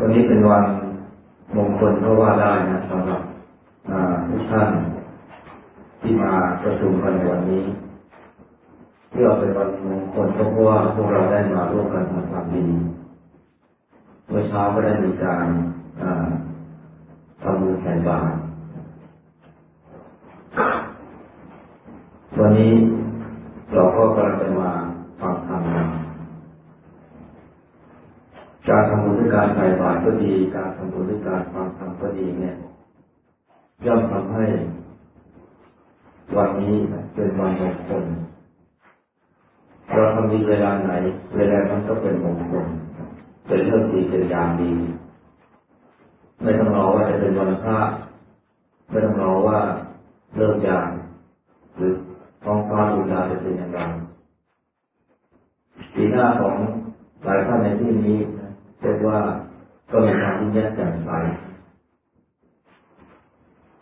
วันนี้เป็นวันมงคลเพราะว่าได้นะสำหรับทุกท่านที่มาประชุมกันในวันนี้เพื่อเป็นวันมงคลเพราะว่าพวกเราได้มาร่วมกันทำความดีเมื่อเช้าก็ได้มีการทำบุญใส่บาตรวันนี้เราก็กำลังจะมาฟังธรรม การทำบุญด้วยการใส่บาตรก็ดี การทำบุญด้วยการฟังธรรมก็ดีเนี่ยย่อมทำให้ วันนี้เป็นวันมงคลเราทำดีเวลาไหน เวลานั้นก็เป็นมงคลเป็นเรื่องดีเป็นยามดีไม่ต้องรอว่าจะเป็นวันพระไม่ต้องรอว่าเลิกยามหรือท้องฟ้าดูดาวจะเป็นอย่างไรสีหน้าของหลายท่านในที่นี้ เรียกว่าก็มีความยิ้มแย้มแจ่มใส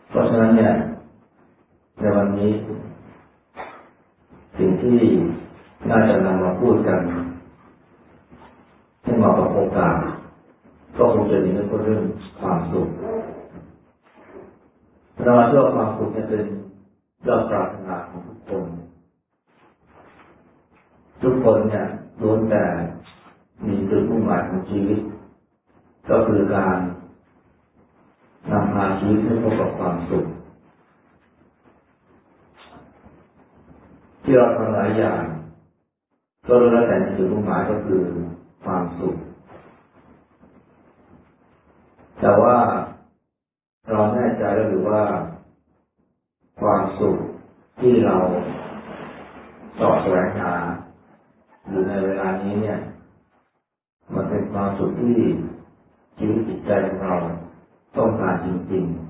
เพราะฉะนั้นเนี่ยในวันนี้ สิ่งที่น่าจะนำมาพูดกันให้เหมาะกับโอกาสก็คงจะมีเรื่องเรื่องความสุขเราเชื่อความสุขเนี่ยเป็นยอดปรารถนาของทุกคน ทุกคนเนี่ยล้วนแต่ มีจุดมุ่งหมายของชีวิต ก็คือการนำพาชีวิตให้พบกับความสุขที่เราทำหลายอย่างก็แล้วแต่จุดมุ่งหมายก็คือความสุข แต่ว่าเราแน่ใจหรือว่า ความสุขที่เราสอบแสวงหาอยู่ในเวลานี้เนี่ย มันเป็นความสุขที่ชีวิตจิตใจของเราต้องการจริงๆ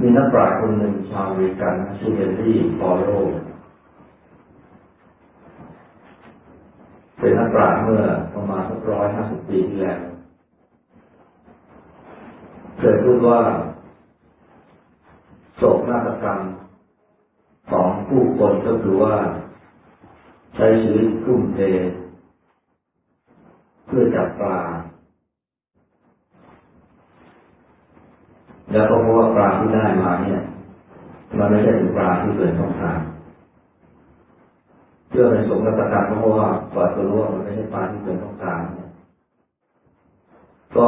มีนักปราชญ์คนหนึ่งชาวอเมริกันชื่อเฮนรี่ฟอโรเป็นนักปราชญ์เมื่อประมาณสักร้อยห้าสิบปีที่แล้วเคยพูดว่าโศกนาฏกรรมของผู้คนก็คือว่า ใช้ชีวิตทุ่มเทเพื่อจับปลา แล้วก็เพราะว่าปลาที่ได้มาเนี่ย มันไม่ใช่เป็นปลาที่เกิดต้องการเพื่อเป็นสมรรถการเพราะว่ากว่าจะรู้ว่ามันไม่ใช่ปลาที่เกิดต้องการเนี่ย ก็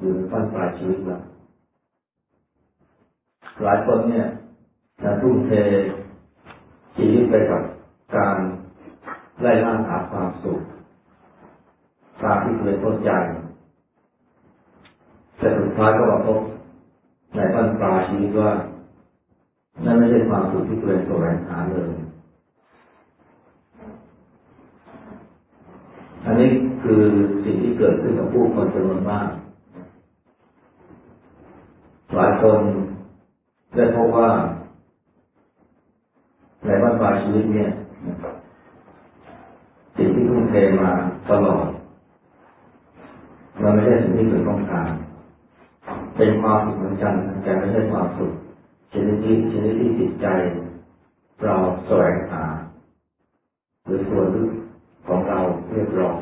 อยู่ในขั้นปลายชีวิตล้วหลายคนเนี่ยทุ่มเทชีวิตไปกับการ ไล่ล่าหาความสุขตามที่เคยต้นใจแต่สุดท้ายก็มาพบในบ้านปลาชีวิตว่า นั่นไม่ใช่ความสุขที่เคยแสวงหาเลย อันนี้คือสิ่งที่เกิดขึ้นกับผู้คนจำนวนมาก หลายคนได้พบว่าในบ้านปลายชีวิตเนี่ย สิ่งที่ทุ่มเทมาตลอดมันไม่ใช่สิ่งที่เกิดต้องการ เป็นความสุขเหมือนกันแต่ไม่ใช่ความสุขชนิดที่ชนิดที่จิตใจ เราแสวงหาหรือส่วนลึกของเราเรียกร้อง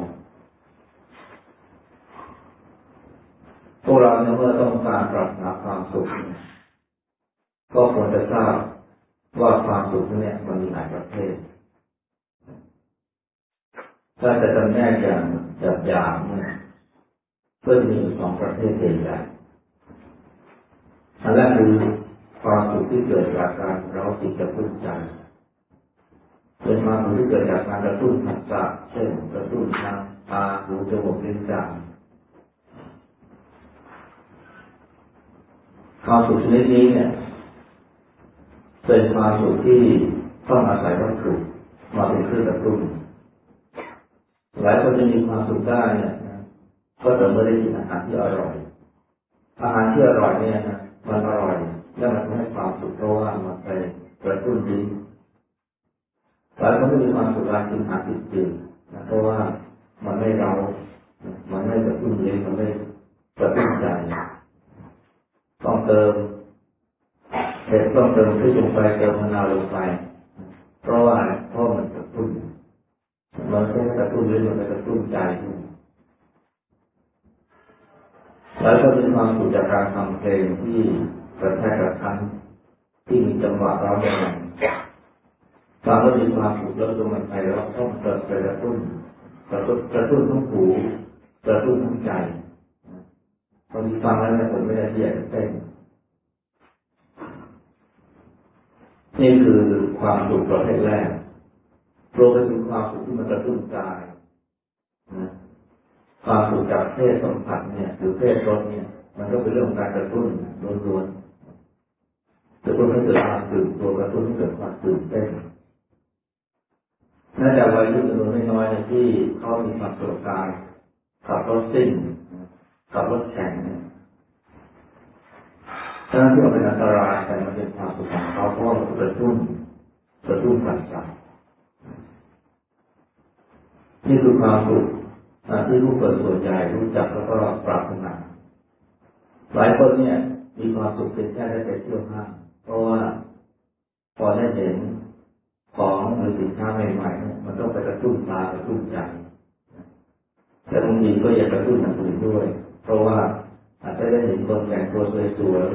พวกเราเนี่ยเมื่อต้องการปรับหาความสุข ก็ควรจะทราบว่าความสุขเนี่ยมันมีหลายประเภท ถ้าจะจำแนกอย่างหยาบๆเนี่ยก็จะมีสองประเภทใหญ่อันแรกคือความสุขที่เกิดจากการเราจิตกระตุ้นใจเป็นความสุขที่เกิดจากการกระตุ้นผัสสะเช่นกระตุ้นทางตาหูจมูกลิ้นกายความสุขชนิดนี้เนี่ย เป็นความสุขที่ต้องอาศัยวัตถุมาเป็นเครื่องกระตุ้น หลายคนจะมีความสุขได้เนี่ยก็แต่เมื่อได้กินอาหารที่อร่อย อาหารที่อร่อยเนี่ยนะมันอร่อย แล้วมันทำให้ความสุขเพราะว่ามันไปกระตุ้นดิ้นหลายคนก็มีความสุขการกินอาหารติดจืดนะเพราะว่ามันไม่เรา มันไม่กระตุ้นลิ้นมันไม่กระตุ้นใจต้องเติมเผ็ดต้องเติมพริกลงไปเติมมะนาวลงไป เพราะว่าเพราะมันกระตุ้น มันไม่กระตุ้นเรื่องมันกระตุ้นใจแล้วก็มีความสุขจากการฟังเพลงที่กระแทกกระทันที่มีจังหวะร้องแรงฟังแล้วมีความสุขแล้วตัวมันไปแล้วต้องเกิดกระตุ้นกระตุ้นกระตุ้นทั้งหูกระตุ้นทั้งใจพอทีฟังแล้วเนี่ยผมไม่ได้เรียกเต้นนี่คือความสุขประเภทแรก รวมไปถึงความสุขที่มันกระตุ้นกายนะความสุขจากเพศสัมผัสเนี่ย หรือเพศรสเนี่ย มันก็เป็นเรื่องการกระตุ้นล้วนๆกระตุ้นให้เกิดความตื่นตัวกระตุ้นให้เกิดความตื่นเต้นน่าจะวัยรุ่นจำนวนไม่น้อยที่เขามีความสุขกายขับรถซิ่งขับรถแข่งเนี่ยทั้งที่มันเป็นอันตรายแต่มันเป็นความสุขของเขาเพราะว่ามันกระตุ้นกระตุ้นปัจจัย นี่คือความสุขที่ผู้คนส่วนใหญ่รู้จักแล้วก็ปรารถนาหลายคนเนี่ย มีความสุขเป็นแค่ได้ไปเที่ยวห้างเพราะว่าพอได้เห็นของหรือสินค้าใหม่ๆเนี่ยมันต้องไปกระตุ้นตากระตุ้นใจแต่บางทีก็อยากกระตุ้นอย่างอื่นด้วย เพราะว่าอาจจะได้เห็นคนแต่งตัวสวย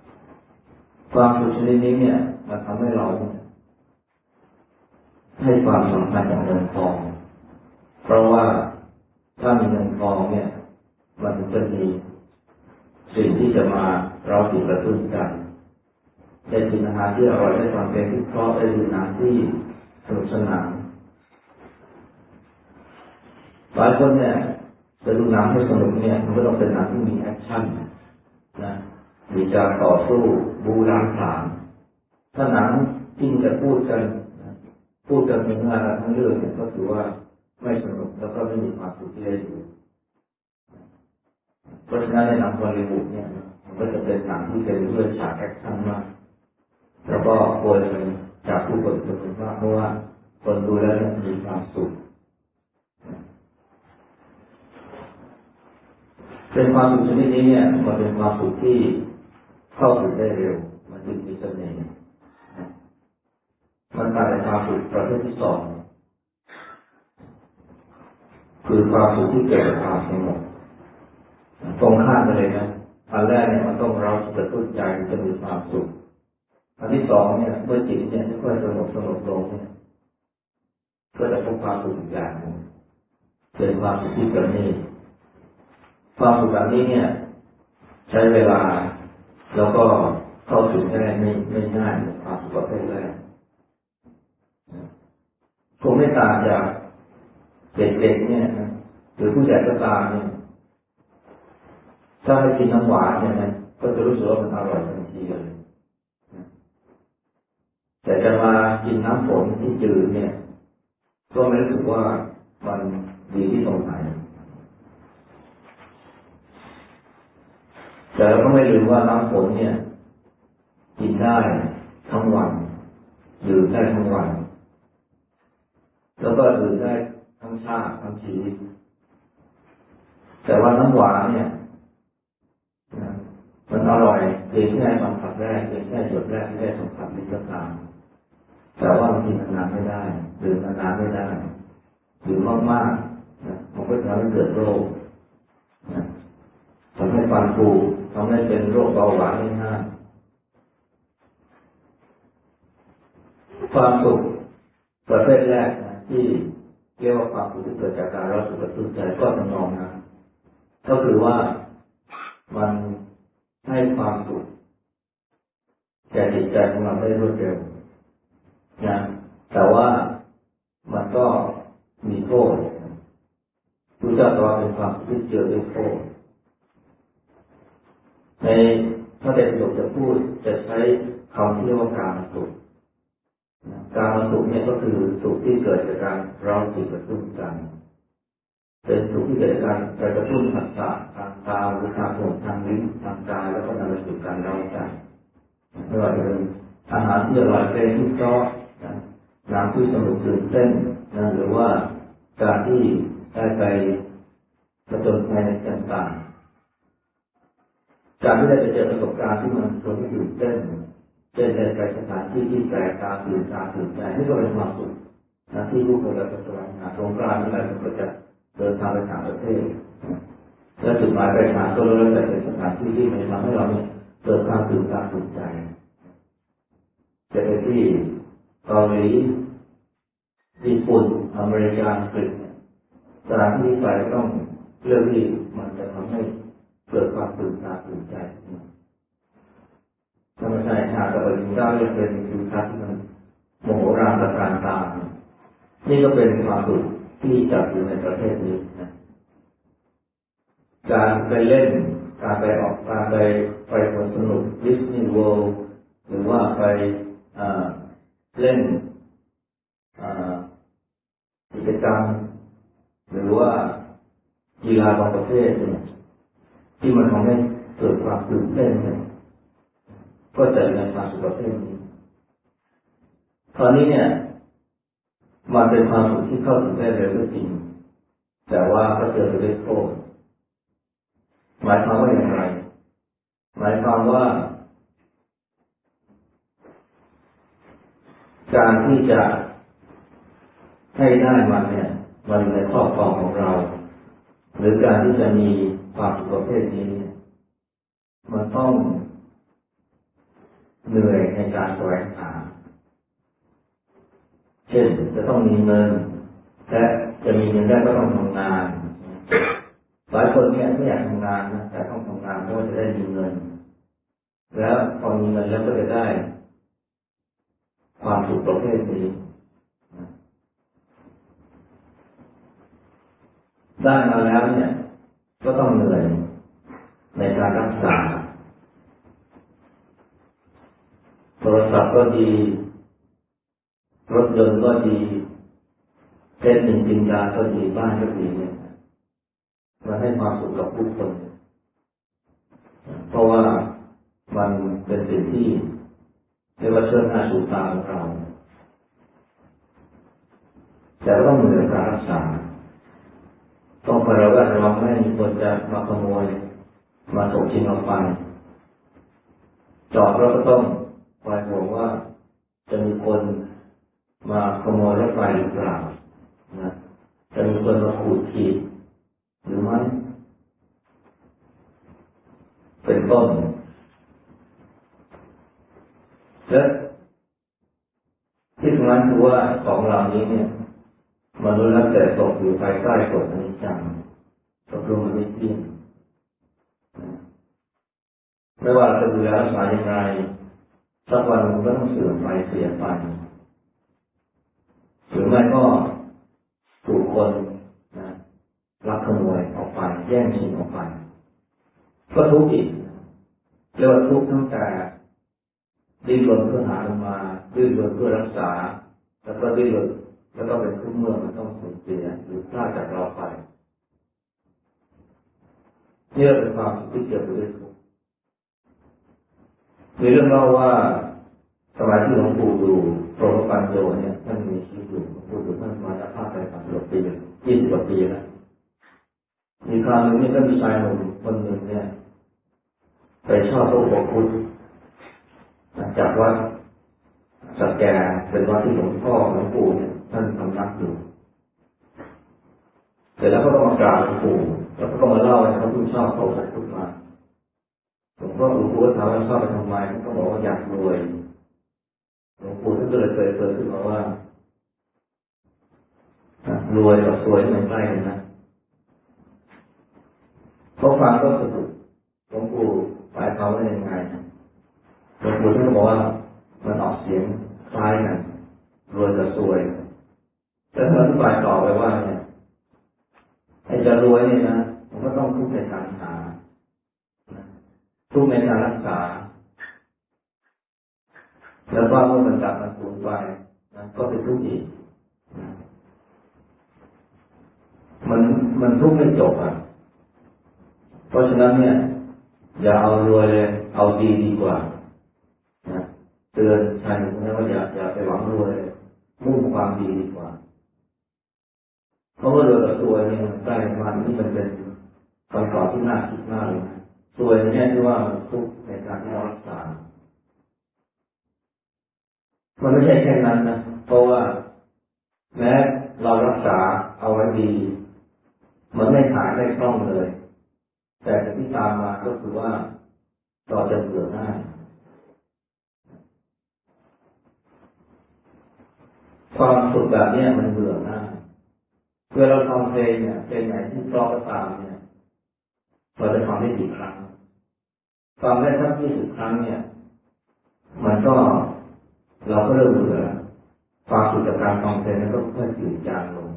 ๆความสุขชนิดนี้เนี่ย มันทำให้เรา ให้ความสำคัญกับเงินทอง เพราะว่าถ้ามีเงินทองเนี่ย มันจะมีสิ่งที่จะมาเร้าจิตกระตุ้นกันได้กินอาหารที่อร่อยได้ฟังเพลงที่เพราะได้ดูหนังที่สนุกสนานหลายคนเนี่ยจะดูหนังให้สนุกเนี่ยมันก็ต้องเป็นหนังที่มีแอคชั่นนะมีการต่อสู้บู๊ล้างผลาญถ้าหนังที่จะพูดกัน พูดกันเนื้อหาทั้งเรื่องเนี่ยก็ถือว่าไม่สนุกแล้วก็ไม่มีความสุขที่ได้ดูเพราะฉะนั้นในหนังฮอลลีวูดเนี่ยมันก็จะเป็นหนังที่เป็นเรื่องฉากแอคชั่นมากแล้วก็โกยจากผู้คนจำนวนมากเพราะว่าคนดูแล้วมีความสุขเป็นความสุขชนิดนี้เนี่ยมันเป็นความสุขที่เข้าถึงได้เร็ว มันจึงมีเสน่ห์ มันต่างจากความสุขประเภทที่สองคือความสุขที่เกิดจากความสงบตรงข้ามกันเลยนะอันแรกเนี่ยมันต้องเราจะตุ้นใจจะมีความสุขอันที่สองเนี่ยเมื่อจิตเนี่ยค่อยสงบสงบลงเนี่ยก็จะพบความสุขอย่างหนึ่งเป็นความสุขที่เกิดนี่ความสุขแบบนี้เนี่ย ใช้เวลา แล้วก็เข้าถึงได้ไม่ไม่ง่ายความสุขประเภทแรก คงไม่ต่างจากเด็กๆเนี่ยหรือผู้ใหญ่ก็ตามเนี่ยถ้าไปกินน้ำหวานเนี่ยนะก็จะรู้สึกว่ามันอร่อยทันทีเลยแต่จะมากินน้ำฝนที่จืดเนี่ย ก็ไม่รู้สึกว่ามันดีที่ตรงไหนแต่เราก็ไม่ลืมว่าน้ำฝนเนี่ย กินได้ทั้งวันดื่มได้ทั้งวัน แล้วก็ดื่มได้ทั้งชาติทั้งชีวิต แต่ว่าน้ำหวานเนี่ยมันอร่อยเพียงแค่สัมผัสแรกเพียงแค่จุดแรกที่ได้สัมผัสนี้ก็ตามแต่ว่ามันกินนานไม่ได้ดื่มนานไม่ได้ดื่มมากๆนะมันก็ทำให้เกิดโรคนะทำให้ฟันผุทำให้เป็นโรคเบาหวานง่ายความสุขประเภทแรก ที่เรียกว่าความสุขที่เกิดจากการรับสุขกระตุ้นใจก็ทำนองนะก็คือว่ามันให้ความสุขแก่จิตใจของเราได้รวดเร็วนะแต่ว่ามันก็มีโทษผู้เจ้าตรัสเป็นความที่เจอด้วยโทษในพระเดชปิฎกจะพูดจะใช้คำที่เรียกว่าการสุข การมาสุขเนี่ยก็คือสุขที่เกิดจากการเราจิตกระตุ้นกันเป็นสุขที่เกิดจากการกระตุ้นผัสสะทางตาหรือทางหูทางลิ้นทางกายแล้วก็นำไปสู่การเราใจไม่ว่าจะเป็นอาหารที่อร่อยเป็นที่ชอบน้ำที่สนุกตื่นเต้นนะหรือว่าการที่ได้ไปประจนภัยต่างๆการที่ได้ไปเจอประสบการณ์ที่มันชวนให้ตื่นเต้น เช่นได้ไปสถานที่ที่แปลกตาตื่นตาตื่นใจนี่ก็เป็นความสุขที่ผู้คนเราจะแสวงหาสงกรานต์นี่หลายคนก็จะเดินทางไปต่างประเทศและจุดหมายปลายทางก็รู้แต่เป็นสถานที่ที่มันทำให้เราเกิดความตื่นตาตื่นใจจะไปที่เกาหลีญี่ปุ่นอเมริกาอังกฤษสถานที่ไปต้องเรื่องที่มันจะทำให้เกิดความตื่นตาตื่นใจ ธรรมชาติหากเราถึงได้เป็นสินค้าที่มันโมโหรามประการตานี่ก็เป็นความสุขที่จัดอยู่ในประเทศนี้นะการไปเล่น การไปออกการไปไปสวนสนุกดิสนีย์เวิลด์หรือว่าไปเล่นกิจกรรม หรือว่ากีฬาบางประเภทเนี่ยที่มันทำให้เกิดความตื่นเต้นเนี่ย ก็จะในความสุขประเภทนี้ตอนนี้เนี่ยมันเป็นความสุขที่เข้าถึงได้เร็วก็จริง แต่ว่าก็เจอไปด้วยโทษหมายความว่าอย่างไร หมายความว่า การที่จะให้ได้มันเนี่ย มันในครอบครองของเรา หรือการที่จะมีความสุขประเภทนี้เนี่ยมันต้อง เหนื่อยในการแสวงหา เช่นจะต้องมีเงินและจะมีเงินได้ก็ต้องทำงาน หลายคนเนี่ยไม่อยากทำงานนะแต่ต้องทำงานเพราะจะได้มีเงิน แล้วพอมีเงินแล้วก็จะได้ ความสุขประเภทนี้ได้มาแล้วเนี่ย ก็ต้องเหนื่อยในการรักษาโทรศัพท์ก็ดี รถยนต์ก็ดีเพชรหนึ่งจินดาก็ดีบ้านก็ดีเนี่ยมาให้ความสุขกับผู้คน เพราะว่ามันเป็นสิ่งที่เรียกว่าเชื่อหน้าสูตาของเราแต่ต้องเหนือการรักษาต้องคอยระแวดระวังไม่ให้มีคนจะมาขโมย มาตกชิงเอาไป จอดรถก็ต้อง คอยห่วงว่าจะมีคนมาขโมยรถไฟหรือเปล่านะจะมีคนมาขูดขีดหรือไม่เป็นต้นและที่สำคัญคือว่าของเหล่านี้เนี่ยมนุษย์นักแต่ตกอยู่ภายใต้กฎอนิจจังตกลงมันไม่เที่ยงไม่ว่าจะดูแลรักษาอย่างไร สักวันมันก็ต้องเสื่อมไปเสียไปหรือไม่ก็ถูกคนนะลักขโมยออกไป แย่งชิงออกไปก็ทุกข์อีกเรียกว่าทุกข์ตั้งแต่ดิ้นรนเพื่อหาลงมาดิ้นรนเพื่อรักษา แล้วก็ดิ้นรนแล้วก็เป็นทุกข์เมื่อมันต้องสูญเสียหรือพลาดจากเราไปเนี่ยเป็นความที่เกิดด้วย มีเรื่องเล่าว่าสมัยที่หลวงปู่ดูโปรปันโยเนี่ยท่านมีชีวิตอยู่หลวงปู่ดูท่านมาจากภาคไปสามสิบปียี่สิบกว่าปีแล้วมีคราวหนึ่งนี่ก็มีชายหนุ่มคนหนึ่งเนี่ย ไปชอบพระอุปคุตจากวัดสักแกเป็นวัดที่หลวงพ่อหลวงปู่เนี่ยท่านทำนักอยู่เสร็จแล้วก็ต้องมากราบหลวงปู่แล้วก็มาเล่าให้เขาพูดชอบเขาใส่พุทมา ลวงพ่อหลวงปู่ก็ถามว่าชอบไปทำไมก็บอกว่าอยากรวยหลวงปู่ท่านก็เลยเคยเปิดขึ้นมาว่ารวยกับสวยมันใกล้กันนะเขาฟังก็สะดุดหลวงปู่หมายความว่ายังไงหลวงปู่ท่านบอกว่ามันออกเสียงคล้ายกันรวยกับสวยแต่ท่านอธิบายต่อไปว่าเนี่ยไอ้จะรวยเนี่ยนะมันก็ต้องทุกในการหา ทุกในการรักษา แล้วว่าเมื่อมันกลับมาสูญไปนะก็เป็นทุกข์อีกมันมันทุกข์ไม่จบอะ เพราะฉะนั้นเนี่ย อย่าเอารวยเลย เอาดีดีกว่านะเตือนชายคนนี้ว่าอย่าอย่าไปหวังรวยมุ่งความดีดีกว่า เพราะว่ารวยกับตัวเนี่ยใกล้มันนี่มันเป็นคำตอบที่น่าคิดมากเลยนะ สวยเนี่ยที่ว่ามันทุกข์ในการที่เรารักษามันไม่ใช่แค่นั้นนะเพราะว่า แม้เรารักษาเอาไว้ดี มันไม่หายไม่คล่องเลย แต่ที่ตามมาก็คือว่าต่อจะเบื่อง่ายความสุขแบบนี้มันเบื่อง่ายเวลาเราฟังเพลงเนี่ยเพลงไหนที่เพราะก็ตามเนี่ย เราจะฟังได้กี่ครั้งฟังได้สักยี่สิบครั้งเนี่ย มันก็เราก็เริ่มเบื่อความสุขจากการฟังเพลงนั้นก็ค่อยจืดจางลง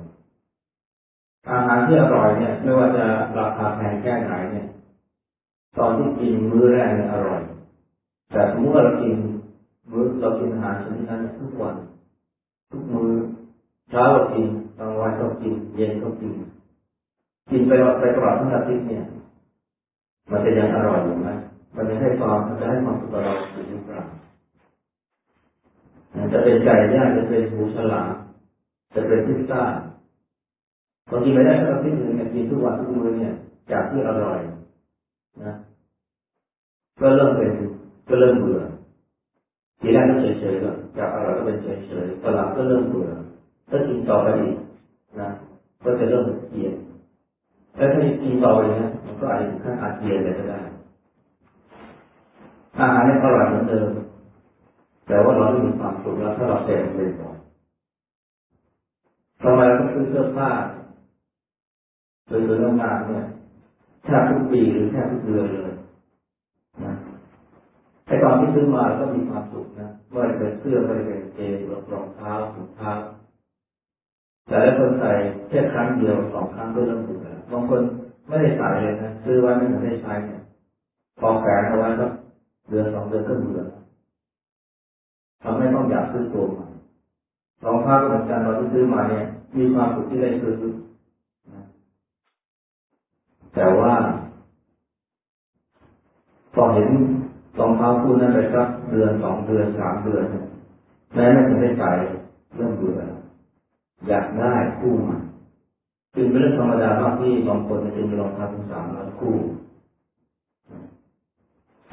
อาหารที่อร่อยเนี่ย ไม่ว่าจะราคาแพงแค่ไหนเนี่ย ตอนที่กินมื้อแรกเนี่ยอร่อย แต่สมมติว่าเรากินมื้อเรากินอาหารชนิดนั้นทุกวัน ทุกมื้อเช้าเรากินกลางวันก็กิน เย็นก็กิน กินไปไปตลอดทั้งอาทิตย์เนี่ย มันจะยังอร่อยอยู่ไหมมันจะให้ความมันจะให้ความสุขกับเราหรือเปล่าจะเป็นไก่ย่างจะเป็นหมูฉลามจะเป็นพิซซ่าบางทีไม่ได้กที่หนึ่งเนี่ยกินทุกวันทุกมื้อเนี่ย จากที่อร่อย นะก็เริ่มเป็นก็เริ่มเบื่อทีแรกก็เฉยๆก็จากอร่อยก็เป็นเฉยๆตลาดก็เริ่มเบื่อถ้ากินต่อไปอีกนะ ก็จะเริ่มเกลียด แล้วถ้ากินต่อไปเนี่ยมันก็อาจจะถึงขั้นอาเจียนเลยก็ได้ อาหารเนี่ยอร่อยเหมือนเดิม แต่ว่าเราไม่มีความสุขแล้วถ้าเราเสพเป็นบ่อยทำไมเราต้องซื้อเสื้อผ้าหรือเรื่องงานเนี่ยแทบทุกปีหรือแทบทุกเดือนเลยนะไอตอนที่ซื้อมาก็มีความสุขนะว่าจะเป็นเสื้อไม่เป็นเกงรองเท้าถุงเท้า แต่ละคนใส่แค่ครั้งเดียวสองครั้งก็เริ่มเบื่ คนไม่ได้ใส่เลยนะซื้อไว้ไม่ได้ใช้เนี่ยพอแฝงเอาไว้ก็เดือนสองเดือนก็เบื่อทำให้ต้องอยากซื้อตัวใหม่รองเท้าเหมือนกันเราที่ซื้อมาเนี่ย มีความสุขที่ได้ซื้อแต่ว่าพอเห็นรองเท้าคู่นั้นไปสักเดือนสองเดือนสามเดือนแม้ไม่ถึงได้ใส่เริ่มเบื่ออยากได้คู่ใหม่ จึงเป็นเรื่องธรรมดามากที่บางคนจะมีรองเท้าถึงสามร้อยคู่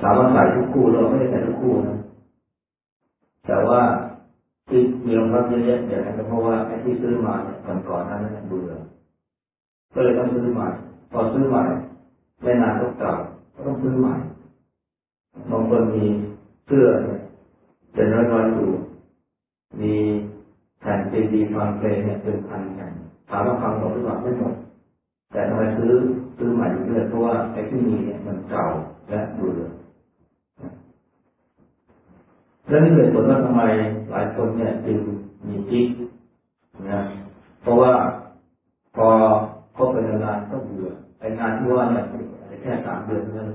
สามวันใส่ทุกคู่เราไม่ได้ใส่ทุกคู่นะแต่ว่าที่มีรองเท้าเยอะๆอย่างนั้นก็เพราะว่าไอ้ที่ซื้อมาเนี่ยก่อนก่อนนั้นเบื่อก็เลยต้องซื้อใหม่พอซื้อใหม่ไม่นานก็เก่าก็ต้องซื้อใหม่บางคนมีเสื้อเนี่ยเป็นร้อยร้อยตัวมีแผ่นซีดีฟังเพลงเนี่ยเป็นพันแผ่นามว่าฟังหมดหรือเปล่าไม่หมด แต่ทำไมซื้อซื้อใหม่เรื่อยเพราะว่าไอ้ที่มีเนี่ยมันเก่าและเบื่อแล้วนี่เหตุผลว่าทำไมหลายคนเนี่ยจึงมีกิ๊กนะเพราะว่าพอคบเป็นนานก็เบื่อไอ้งานที่ว่าเนี่ยแค่สามเดือนเท่านั้น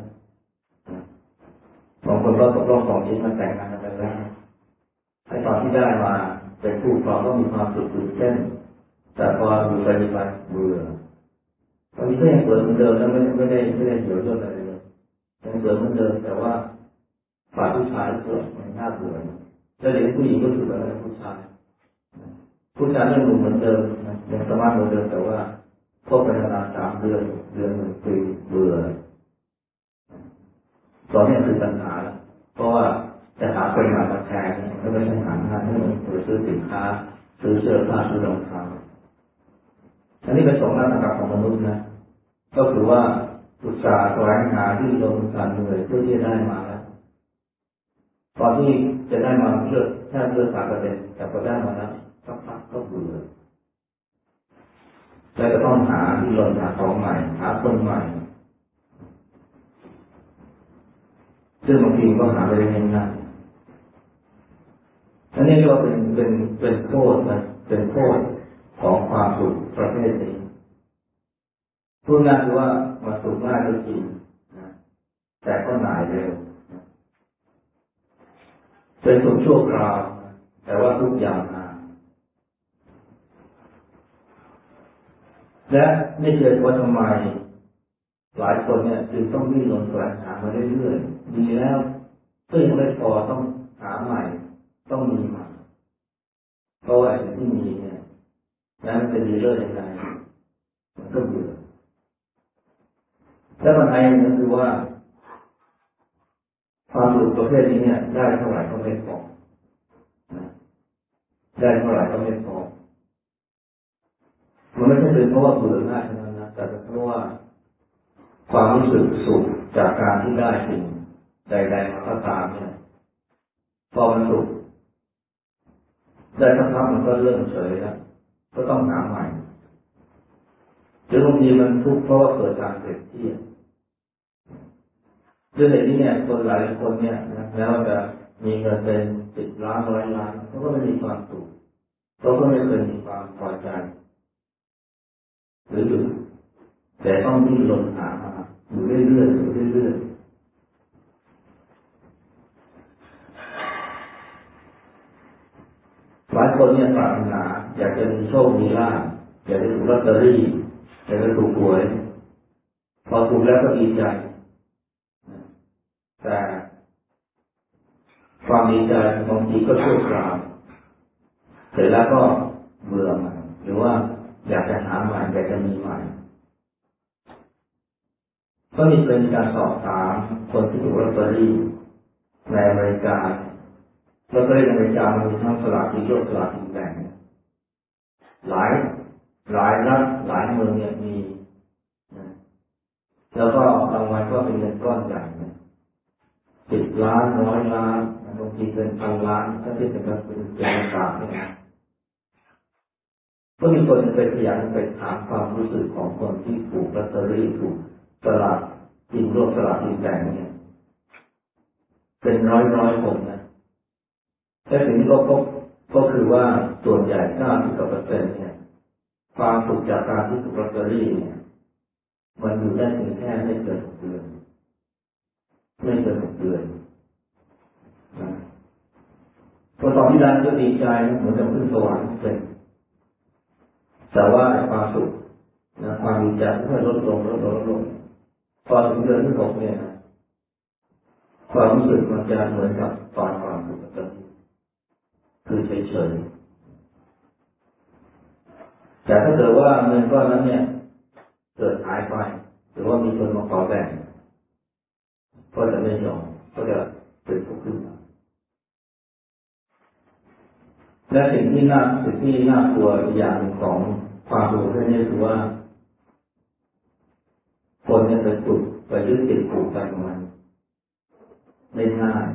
บางคนก็ตกลงสองชิ้นมาแต่งงานกันไปแล้วไอ้ตอนที่ได้มาเป็นคู่ครองก็มีความสุขตื่นเต้น แต่พออยู่ไปไปเบื่อตอนนี้ก็ยังสวยเหมือนเดิมแล้วไม่ไม่ได้ไม่ได้เหี่ยวย่นอะไรเลยยังสวยเหมือนเดิมแต่ว่าฝ่ายผู้ชายเกิดมันน่าเบื่อแล้วเด็กผู้หญิงก็ถือว่าเป็นผู้ชาย ผู้ชายยังหนุ่มเหมือนเดิมยังสมาร์ทเหมือนเดิมแต่ว่าพบเป็นเวลาสามเดือนเดือนหนึ่งปีเบื่อตอนนี้คือปัญหาแล้วเพราะว่าจะหาคนหม่มาแทนก็ไม่ใช่หาง่ายไม่เหมือนซื้อสินค้าซื้อเสื้อผ้าซื้อรองเท้า อันนี้เป็นสองด้านกับของมนุษย์นะ ก็คือว่าอุตสาห์แสวงหาที่ลงการเหนื่อยเพื่อที่จะได้มาแล้วตอนที่จะได้มาเลือกแค่เลือกสามประเด็นแต่พอได้มาแล้วสักพักก็เบื่อแล้วก็ต้องหาที่ลงหาของใหม่ หาคนใหม่ ซึ่งบางทีก็หาไปได้ง่ายๆอันนี้เรียกว่าเป็นเป็นเป็นโทษนะเป็นโทษ ของความสุขประเภทนี้พูดง่ายคือว่ามาสุขง่ายก็จริงนะแต่ก็หน่ายเร็วเป็นสุขชั่วคราว แต่ว่าทุกอย่างนานและไม่เจอว่าทำไม หลายคนเนี่ยจึงต้องวิ่งลงแสวงหามาเรื่อยๆดีแล้วก็ยังไม่พอต้องหาใหม่ ต้องมีใหม่เพราะว่าสิ่งที่มีเนี่ย แล้วมันจะดีเลิศยังไงมันก็เบื่อแล้วปัญหาอย่างนึงคือว่า ความสุขประเภทนี้เนี่ย ได้เท่าไหร่ก็ไม่พอได้เท่าไหร่ก็ไม่พอมันไม่ใช่เป็นเพราะว่าเบื่อง่ายเท่านั้นนะแต่เป็นเพราะว่า ความรู้สึกสุขจากการที่ได้สิ่งใดๆมาก็ตามเนี่ย พอมันสุขได้สักพักมันก็เริ่มเฉยแล้ว ก็ต้องหาใหม่หรือบางทีมันทุกข์เพราะว่าเกิดการเปรียบเทียบด้วยเหตุนี้เนี่ย คนหลายคนเนี่ยนะแม้วจะมีเงินเป็นสิบล้านร้อยล้านเขาก็ไม่มีความสุขเขาก็ไม่เคยมีความพอใจ หรือแต่ต้องดิ้นรนหามาอยู่เรื่อยๆอยู่เรื่อยๆหลายคนเนี่ยปรารถน อยากจะมีโชค มีลาภอยากจะถูกลอตเตอรี่อยากจะถูกหวย พอถูกแล้วก็ดีใจ แต่ความดีใจบางทีก็ชั่วคราวเสร็จแล้วก็เบื่อมันหรือว่าอยากจะหาใหม่อยากจะมีใหม่ก็มีเป็นการสอบถามคนที่ถูกลอตเตอรี่ในอเมริกาลอตเตอรี่ในอเมริกามันมีทั้งสลากที่โยกสลากที่แบ่ง หลายหลายรัฐหลายเมืองเนี่ยมีแล้วก็รางวัลก็เป็นเงินก้อนใหญ่สิบล้านร้อยล้านบางทีเป็นพันล้านถ้าทียบกับเป็นเป็นสามเนี่ยก็มีคนไปพยายามไปถามความรู้สึกของคนที่ถูกลอตเตอรี่ถูกสลากกินรวบสลากกินแบ่งเนี่ยเป็นร้อยร้อยคนนะแต่สิ่งที่เขาพบ ก็คือว่าส่วนใหญ่เก้าสิบกว่าเปอร์เซ็นต์เนี่ย ความสุขจากการที่ถูกลอตเตอรี่เนี่ย มันอยู่ได้เพียงแค่ไม่เกินหกเดือนไม่เกินหกเดือนพอตอนที่ได้ก็ดีใจเหมือนกับขึ้นสวรรค์เป็นแต่ว่าความสุขนะความดีใจก็ลดลงลดลงลดลงพอถึงเดือนที่หกเนี่ยความรู้สึกมันจะเหมือนกับตอนความสุขปกติ คือเฉยๆแต่ถ้าเกิดว่าเงินก้อนนั้นเนี่ย เกิดหายไป หรือว่ามีคนมาขอแบ่งก็จะไม่ยอมก็จะเป็นทุกข์ขึ้นมาและสิ่งที่น่าสิ่งที่น่ากลัวอย่างของความรู้เรื่องนี้คือว่า คนเนี่ยไปฝึกไปยึดติดผูกกันมันไม่ง่าย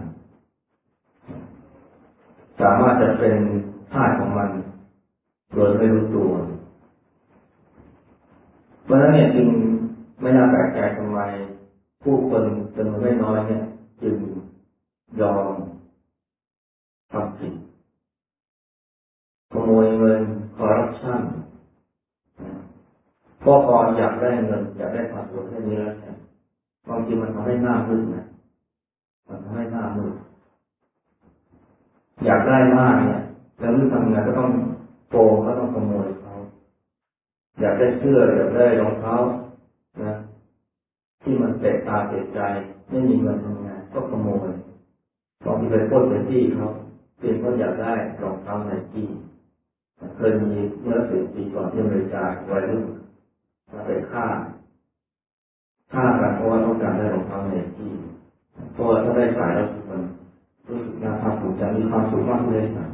ามารถจะเป็นท่าของมันโดยไม่รู้ตัว เพราะนั้นเนี่ยจึงไม่น่าแปลกใจทำไม ผู้คนจำนวนไม่น้อยเนี่ย จึงยอมทำผิดขโมยเงินคอร์รัปชันพวกพออยากได้เงิน อยากได้ความสุขแค่นี้แล้วเนี่ยบางทีมันทำให้หน้ามืดนะมันทำให้หน้ามืด อยากได้มากเนี่ยแล้วรู้ทำงานก็ต้องโกงก็ต้องขโมยเขาอยากได้เสื้ออยากได้รองเท้านะ ที่มันเตะตาเตะใจ ไม่มีเงินทำงาน ก็ขโมยบางทีไปพ้นไปที่เขาเพียงเพราะอยากได้รองเท้าไนกี้เคยมีเมื่อสิบปีก่อนที่อเมริกาวัยรุ่นมาไปฆ่าฆ่ากันเพราะว่าต้องการได้รองเท้าไนกี้เพราะว่าถ้าได้ใส่แล้วมัน รู้สึกน่าภาคภูมิใจมีความสุขมากเลยนะ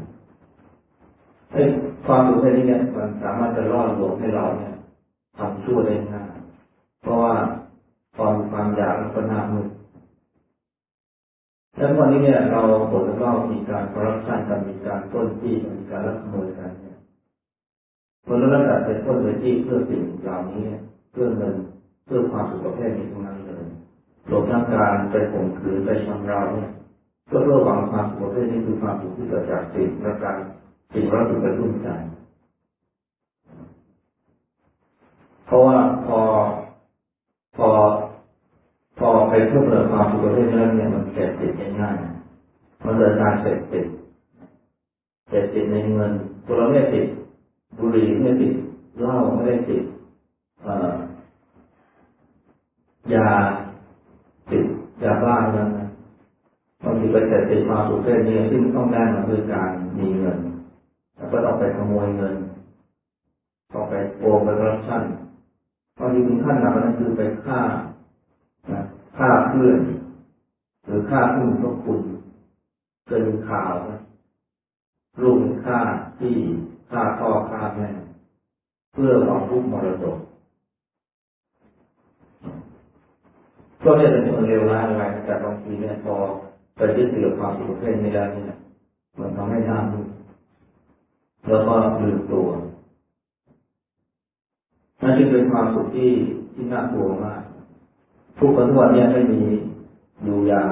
ไอ้ความสุขแค่นี้เนี่ยมันสามารถจะล่อลวงให้เราเนี่ยทำชั่วได้ง่ายเพราะว่าความความอยากมันก็น่ามืดแล้ววันนี้เนี่ย เราผลว่ามีการคอร์รัปชันกันมีการต้นที่มีการลักขโมยกันเนี่ยคนละระดับเป็นต้นเลยที่เพื่อสิ่งเหล่านี้เพื่อเงินเพื่อความสุขประเภทนี้ทั้งนั้นเลยรวมทั้งการไปข่มขืนไปชำเราเนี่ย ก็เพื่อหวังความสุขประเภทนี้คือความสุขที่เกิดจากสิ่งและการสิ่งเราถูกกระตุ้นใจ เพราะว่าพอพอพอไปเพิ่มเติมความสุขประเภทนั้นเนี่ยมันเสพติดง่ายๆมันเกิดการเสพติดเสพติดในเงินตัวเราไม่ติดบุหรี่ไม่ติดเหล้าไม่ได้ติดยาติดยาบ้านั้น บางทีไปเสพติดความสุขประเนี้ซึ่งต้องได้มาด้วยการมีเงิน แล้วก็ต้องไปขโมยเงินต้องไปโกงไปคอร์รัปชันบางทีถึงขั้นหนักนั้นคือไปฆ่าฆ่าเพื่อน หรือฆ่าผู้มีพระคุณเกินข่าวนะลูกฆ่าที่ฆ่าพ่อฆ่าแม่เพื่พื่อหวังรูปมรดกก็ไม่เป็นคนเลวร้ายอะไรแต่บางทีเนี่ยพอ ไปยึดติดกับความสุขประเภทนี้แล้วเนี่ยมันทำให้หน้ามืดแล้วก็ลืมตัวนั่นจึงเป็นความสุขที่ที่น่ากลัวมากผู้คนทุกวันนี้ไม่มีอยู่อย่าง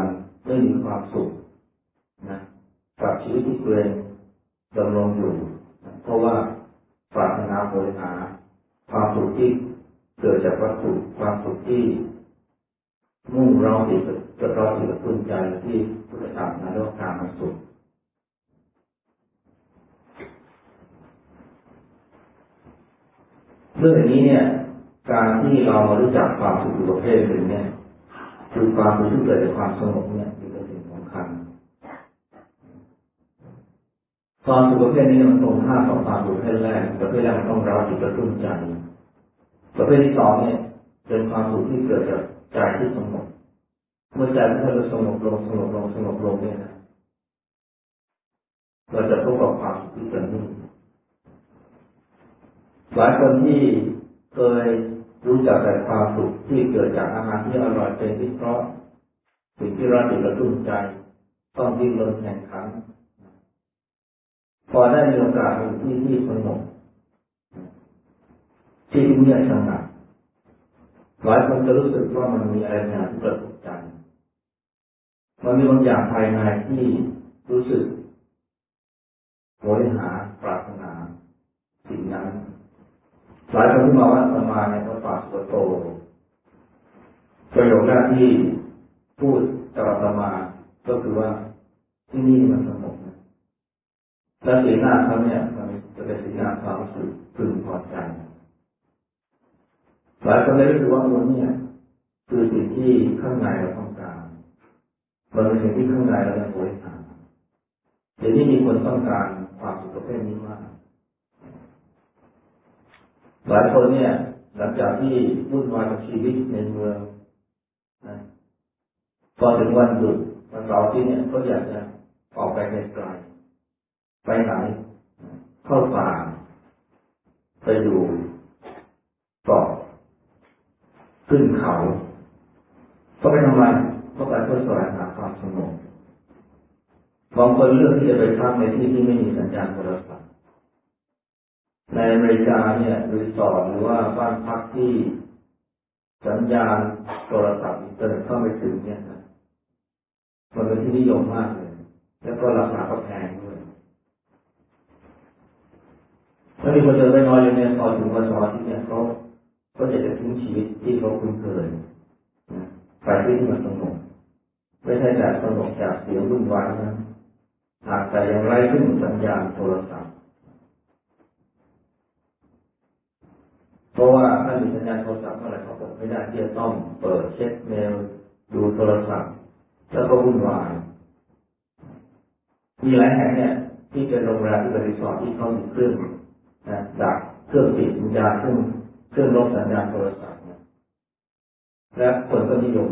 ไม่มีความสุขนะกับชีวิตที่ตัวเองดำรงอยู่ เพราะว่าปรารถนาโหยหา ความสุขที่เกิดจากวัตถุความสุขที่มุ่งเราติด กับเราติดกับตุ้นใจที่พุทธธรรมนเรียกการมันสุขเรื่องนี้เนี่ย การที่เรามารู้จักความสุขประเภทหนึ่งเนี่ย คือความสุขที่เกิดจากความสงบเนี่ยเป็นสิ่งสำคัญความสุขประเภทนี้มันตรงข้ามกับความสุขประเภทแรกประเภทแรกมันต้องเราติดกระตุ้นใจประเภทที่สองเนี่ยเป็นความสุขที่เกิดจากใจที่สงบ มื่อใจที่เราสงบลงสงบลงสงบลงเนี่ย เราจะพบกับความสุขที่เกิดขึ้หลายคนที่เคยรู้จักแต่ความสุขที่เกิดจากอาหารที่อร่อยเป็นที่เพราะสิ่งที่เราติดกระตุ้นใจ ต้องดิ้นรนแข่งขันพอได้มีโอกาสอยู่ที่ที่สงบที่เงียบสงบหลายคนจะรู้สึกว่ามันมีอะไรบางอย่างที่กระตุกใจ มันมีบางอย่างภายในที่รู้สึกโหยหาปรารถนาสิ่งนั้น หลายคนที่มาว่าสมาเนี่ยก็ฝากตัวโตประโยคแรกที่พูดกับสมาก็คือว่าที่นี่มันสงบนะและสีหน้าเขาเนี่ยมันจะเป็นสีหน้าความรู้สึกพึงพอใจหลายคนเลยรู้สึกว่ามันเนี่ย คือสิ่งที่ข้างในเราต้อง มันเป็นสิ่งที่ข้างในเรายังโหยหาเดี๋ยวนี้มีคนต้องการความสุขประเภทนี้มาก หลายคนเนี่ย หลังจากที่วุ่นวายกับชีวิตในเมืองนะพอถึงวันหยุดวันเสาร์ที่เนี่ยก็อยากจะออกไปไกลไปไหน เข้าป่า ไปดูเกาะขึ้นเขา ก็ไปทำไม ก็ไปเพื่อแสวงหาความสงบบางคนเลือกที่จะไปพักในที่ที่ไม่มีสัญญาณโทรศัพท์ในอเมริกาเนี่ยรีสอร์ทหรือว่าบ้านพักที่สัญญาณโทรศัพท์อินเทอร์เน็ตเข้าไม่ถึงเนี่ยนะมันเป็นที่นิยมมากเลย แล้วก็ราคาก็แพงด้วยถ้ามีคนจำนวนไม่น้อยเลยเนี่ยพอถึงวันหยุดทีเนี่ยเขาก็จะจะทิ้งชีวิตที่เขาคุ้นเคยไปที่ที่มันสงบ ไม่ใช่แต่สงบจากเสียงวุ่นวายนะหากแต่ยังไร้ซึ่งสัญญาณโทรศัพท์ เพราะว่าถ้ามีสัญญาณโทรศัพท์เมื่อไรเขาอดไม่ได้ที่จะต้องเปิด check mail ดูโทรศัพท์แล้วก็วุ่นวายมีหลายแห่งเนี่ย ที่เป็นโรงแรมที่เป็นรีสอร์ทที่เขามีเครื่องนะดักเครื่องติดสัญญาณเครื่องเครื่องลบสัญญาณโทรศัพท์และคนก็นิยม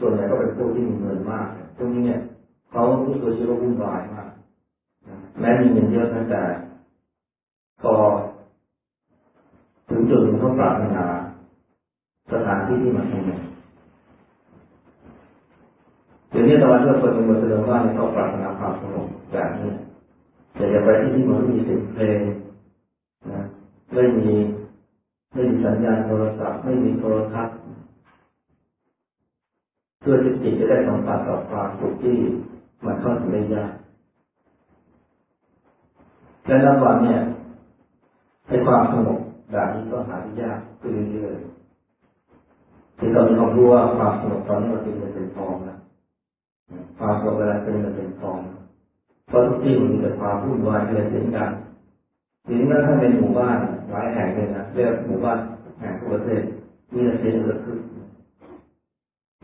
ส่วนใหญ่ก็เป็นพวกที่มีเงินมากพวกนี้เนี่ยเขารู้ตัวชีวิตวุ่นวายมากแม้มีเงินเยอะแต่พอถึงจุดหนึ่งเขาปรารถนาสถานที่ที่มันสงบเดี๋ยวนี้ตะวันตกคนเป็นคนแสดงว่าในเขาปรารถนาความสงบแบบนี้แต่จะไปที่ที่มันไม่มีเสียงเพลงนะไม่มีไม่มีสัญญาณโทรศัพท์ไม่มีโทรทัศน์ เพื่อที่จิตจะได้สัมผัสกับความสุขที่มันเข้าถึงได้ยากและนับวันเนี่ยให้ความสงบแบบนี้ก็หาได้ยากขึ้นเรื่อยๆที่เรามีความรู้ว่าความสงบตอนนี้มันเป็นเงินเป็นทองนะความสงบเวลาเป็นเงินเป็นทองเพราะทุกที่มันมีแต่ความวุ่นวายเกิดเสียงดังทีนี้ถ้าในหมู่บ้านหลายแห่งเลยนะเรียกหมู่บ้านแห่งทั่วประเทศมีแต่เสียงระทึก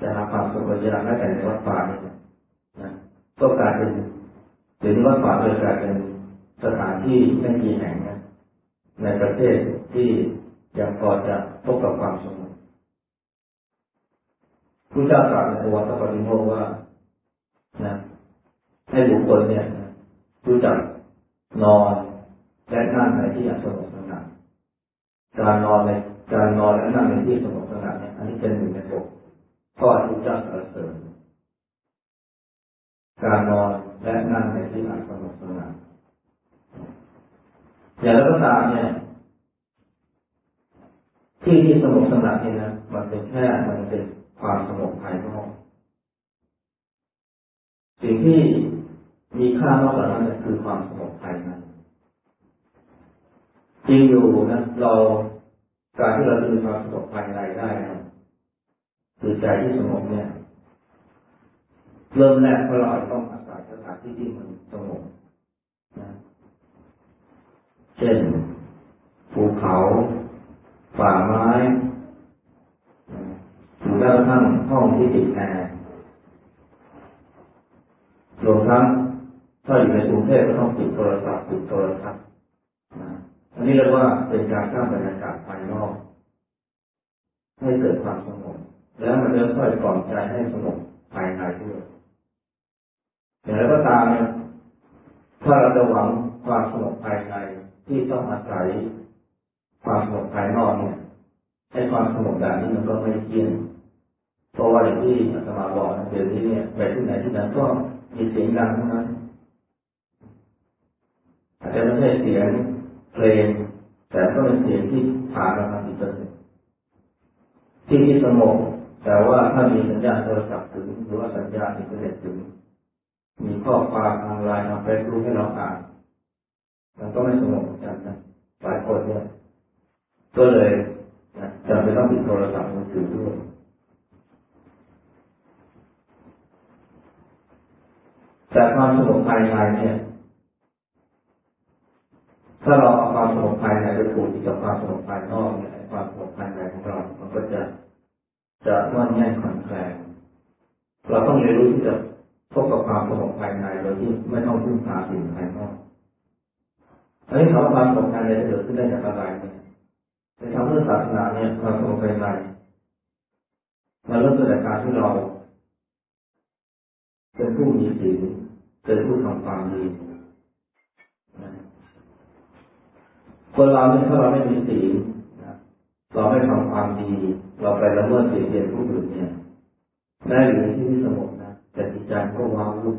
จะหาความสงบยากแม้แต่ในวัดป่านี่นะก็กลายเป็นเดี๋ยวนี้วัดป่าเลยกลายเป็นสถานที่ไม่กี่แห่งนะในประเทศที่ยังพอจะพบกับความสงบผู้เจ้าตรัสในโอวาทปฏิโมกว่านะให้บุคคลเนี่ยรู้จักนอนและนั่งในที่อันสงบสงัดการนอนในการนอนและนั่งในที่สงบสงัดเนี่ยอันนี้เป็นหนึ่งในหก ข้อที่จะสรเสริญการนอนและนั่งในที่อันสงบสงัดอย่างไรก็ตามเนี่ย ที่ที่สงบสงัดเนี่ยนะมันเป็นแค่มันเป็นความสงบภายนอกสิ่งที่มีค่ามากกว่านั้นคือความสงบภายในจริงอยู่นะเราการที่เราจะมีความสงบภายในได้นะ คือใจที่สงบเนี่ย เริ่มแรกเราต้องอาศัยสถานที่ที่มันสงบนะเช่นภูเขาป่าไม้หรือแม้กระทั่งห้องที่ติดแอร์รวมทั้งถ้าอยู่ในกรุงเทพก็ต้องปิดโทรศัพท์ปิดโทรศัพท์อันนี้เรียกว่าเป็นการสร้างบรรยากาศภายนอก ให้เกิดความส แล้วมันจะค่อยกล่อมใจให้สงบภายในด้วยอย่างไรก็ตามเนี่ยถ้าเราจะหวังความสงบภายในที่ต้องอาศัยความสงบภายนอกเนี่ยให้ความสงบแบบนี้มันก็ไม่เที่ยงเพราะว่าอย่างที่อาตมาบอกเดี๋ยวนี้เนี่ยไปที่ไหนที่ไหนก็มีเสียงดังทั้งนั้นอาจจะไม่ใช่เสียงเพลงแต่ก็เป็นเสียงที่ผ่านมาทางอินเทอร์เน็ตที่ที่สงบ แต่ว่าถ้ามีสัญญาณโทรศัพท์ถึง หรือว่าสัญญาณอินเทอร์เน็ตถึง มีข้อความทางไลน์ทางเฟซบุ๊กให้เราอ่านมันก็ไม่สงบเหมือนกันนะหลายคนเนี่ย ก็เลยจำเป็นต้องปิดโทรศัพท์มือถือด้วยแต่ความสงบภายในเนี่ย ถ้าเราเอาความสงบภายในไปผูกกับความสงบภายนอกเนี่ยความสงบภายในของเรา มันก็จะ จะม่อนแน่นคอนแคลนเราต้องเรียนรู้ที่จะพบกับความสงบภายในโดยที่ไม่ต้องพึ่งพาสิ่งภายนอกอันนี้คำว่าความสงบภายในจะเกิดขึ้นได้จากอะไรเนี่ยในทางพุทธศาสนาเนี่ยความสงบภายในมันเริ่มจากการที่เราเป็นผู้มีศีลเป็นผู้ทำความดีคนเราเนี่ยถ้าเราไม่มีศีลเราไม่ทำความดี เราไปละเมิดสิ่งเดียนผู้อื่นเนี่ยได้อยู่ในที่ที่สงบนะแต่จิตใจก็ว้าวุ่น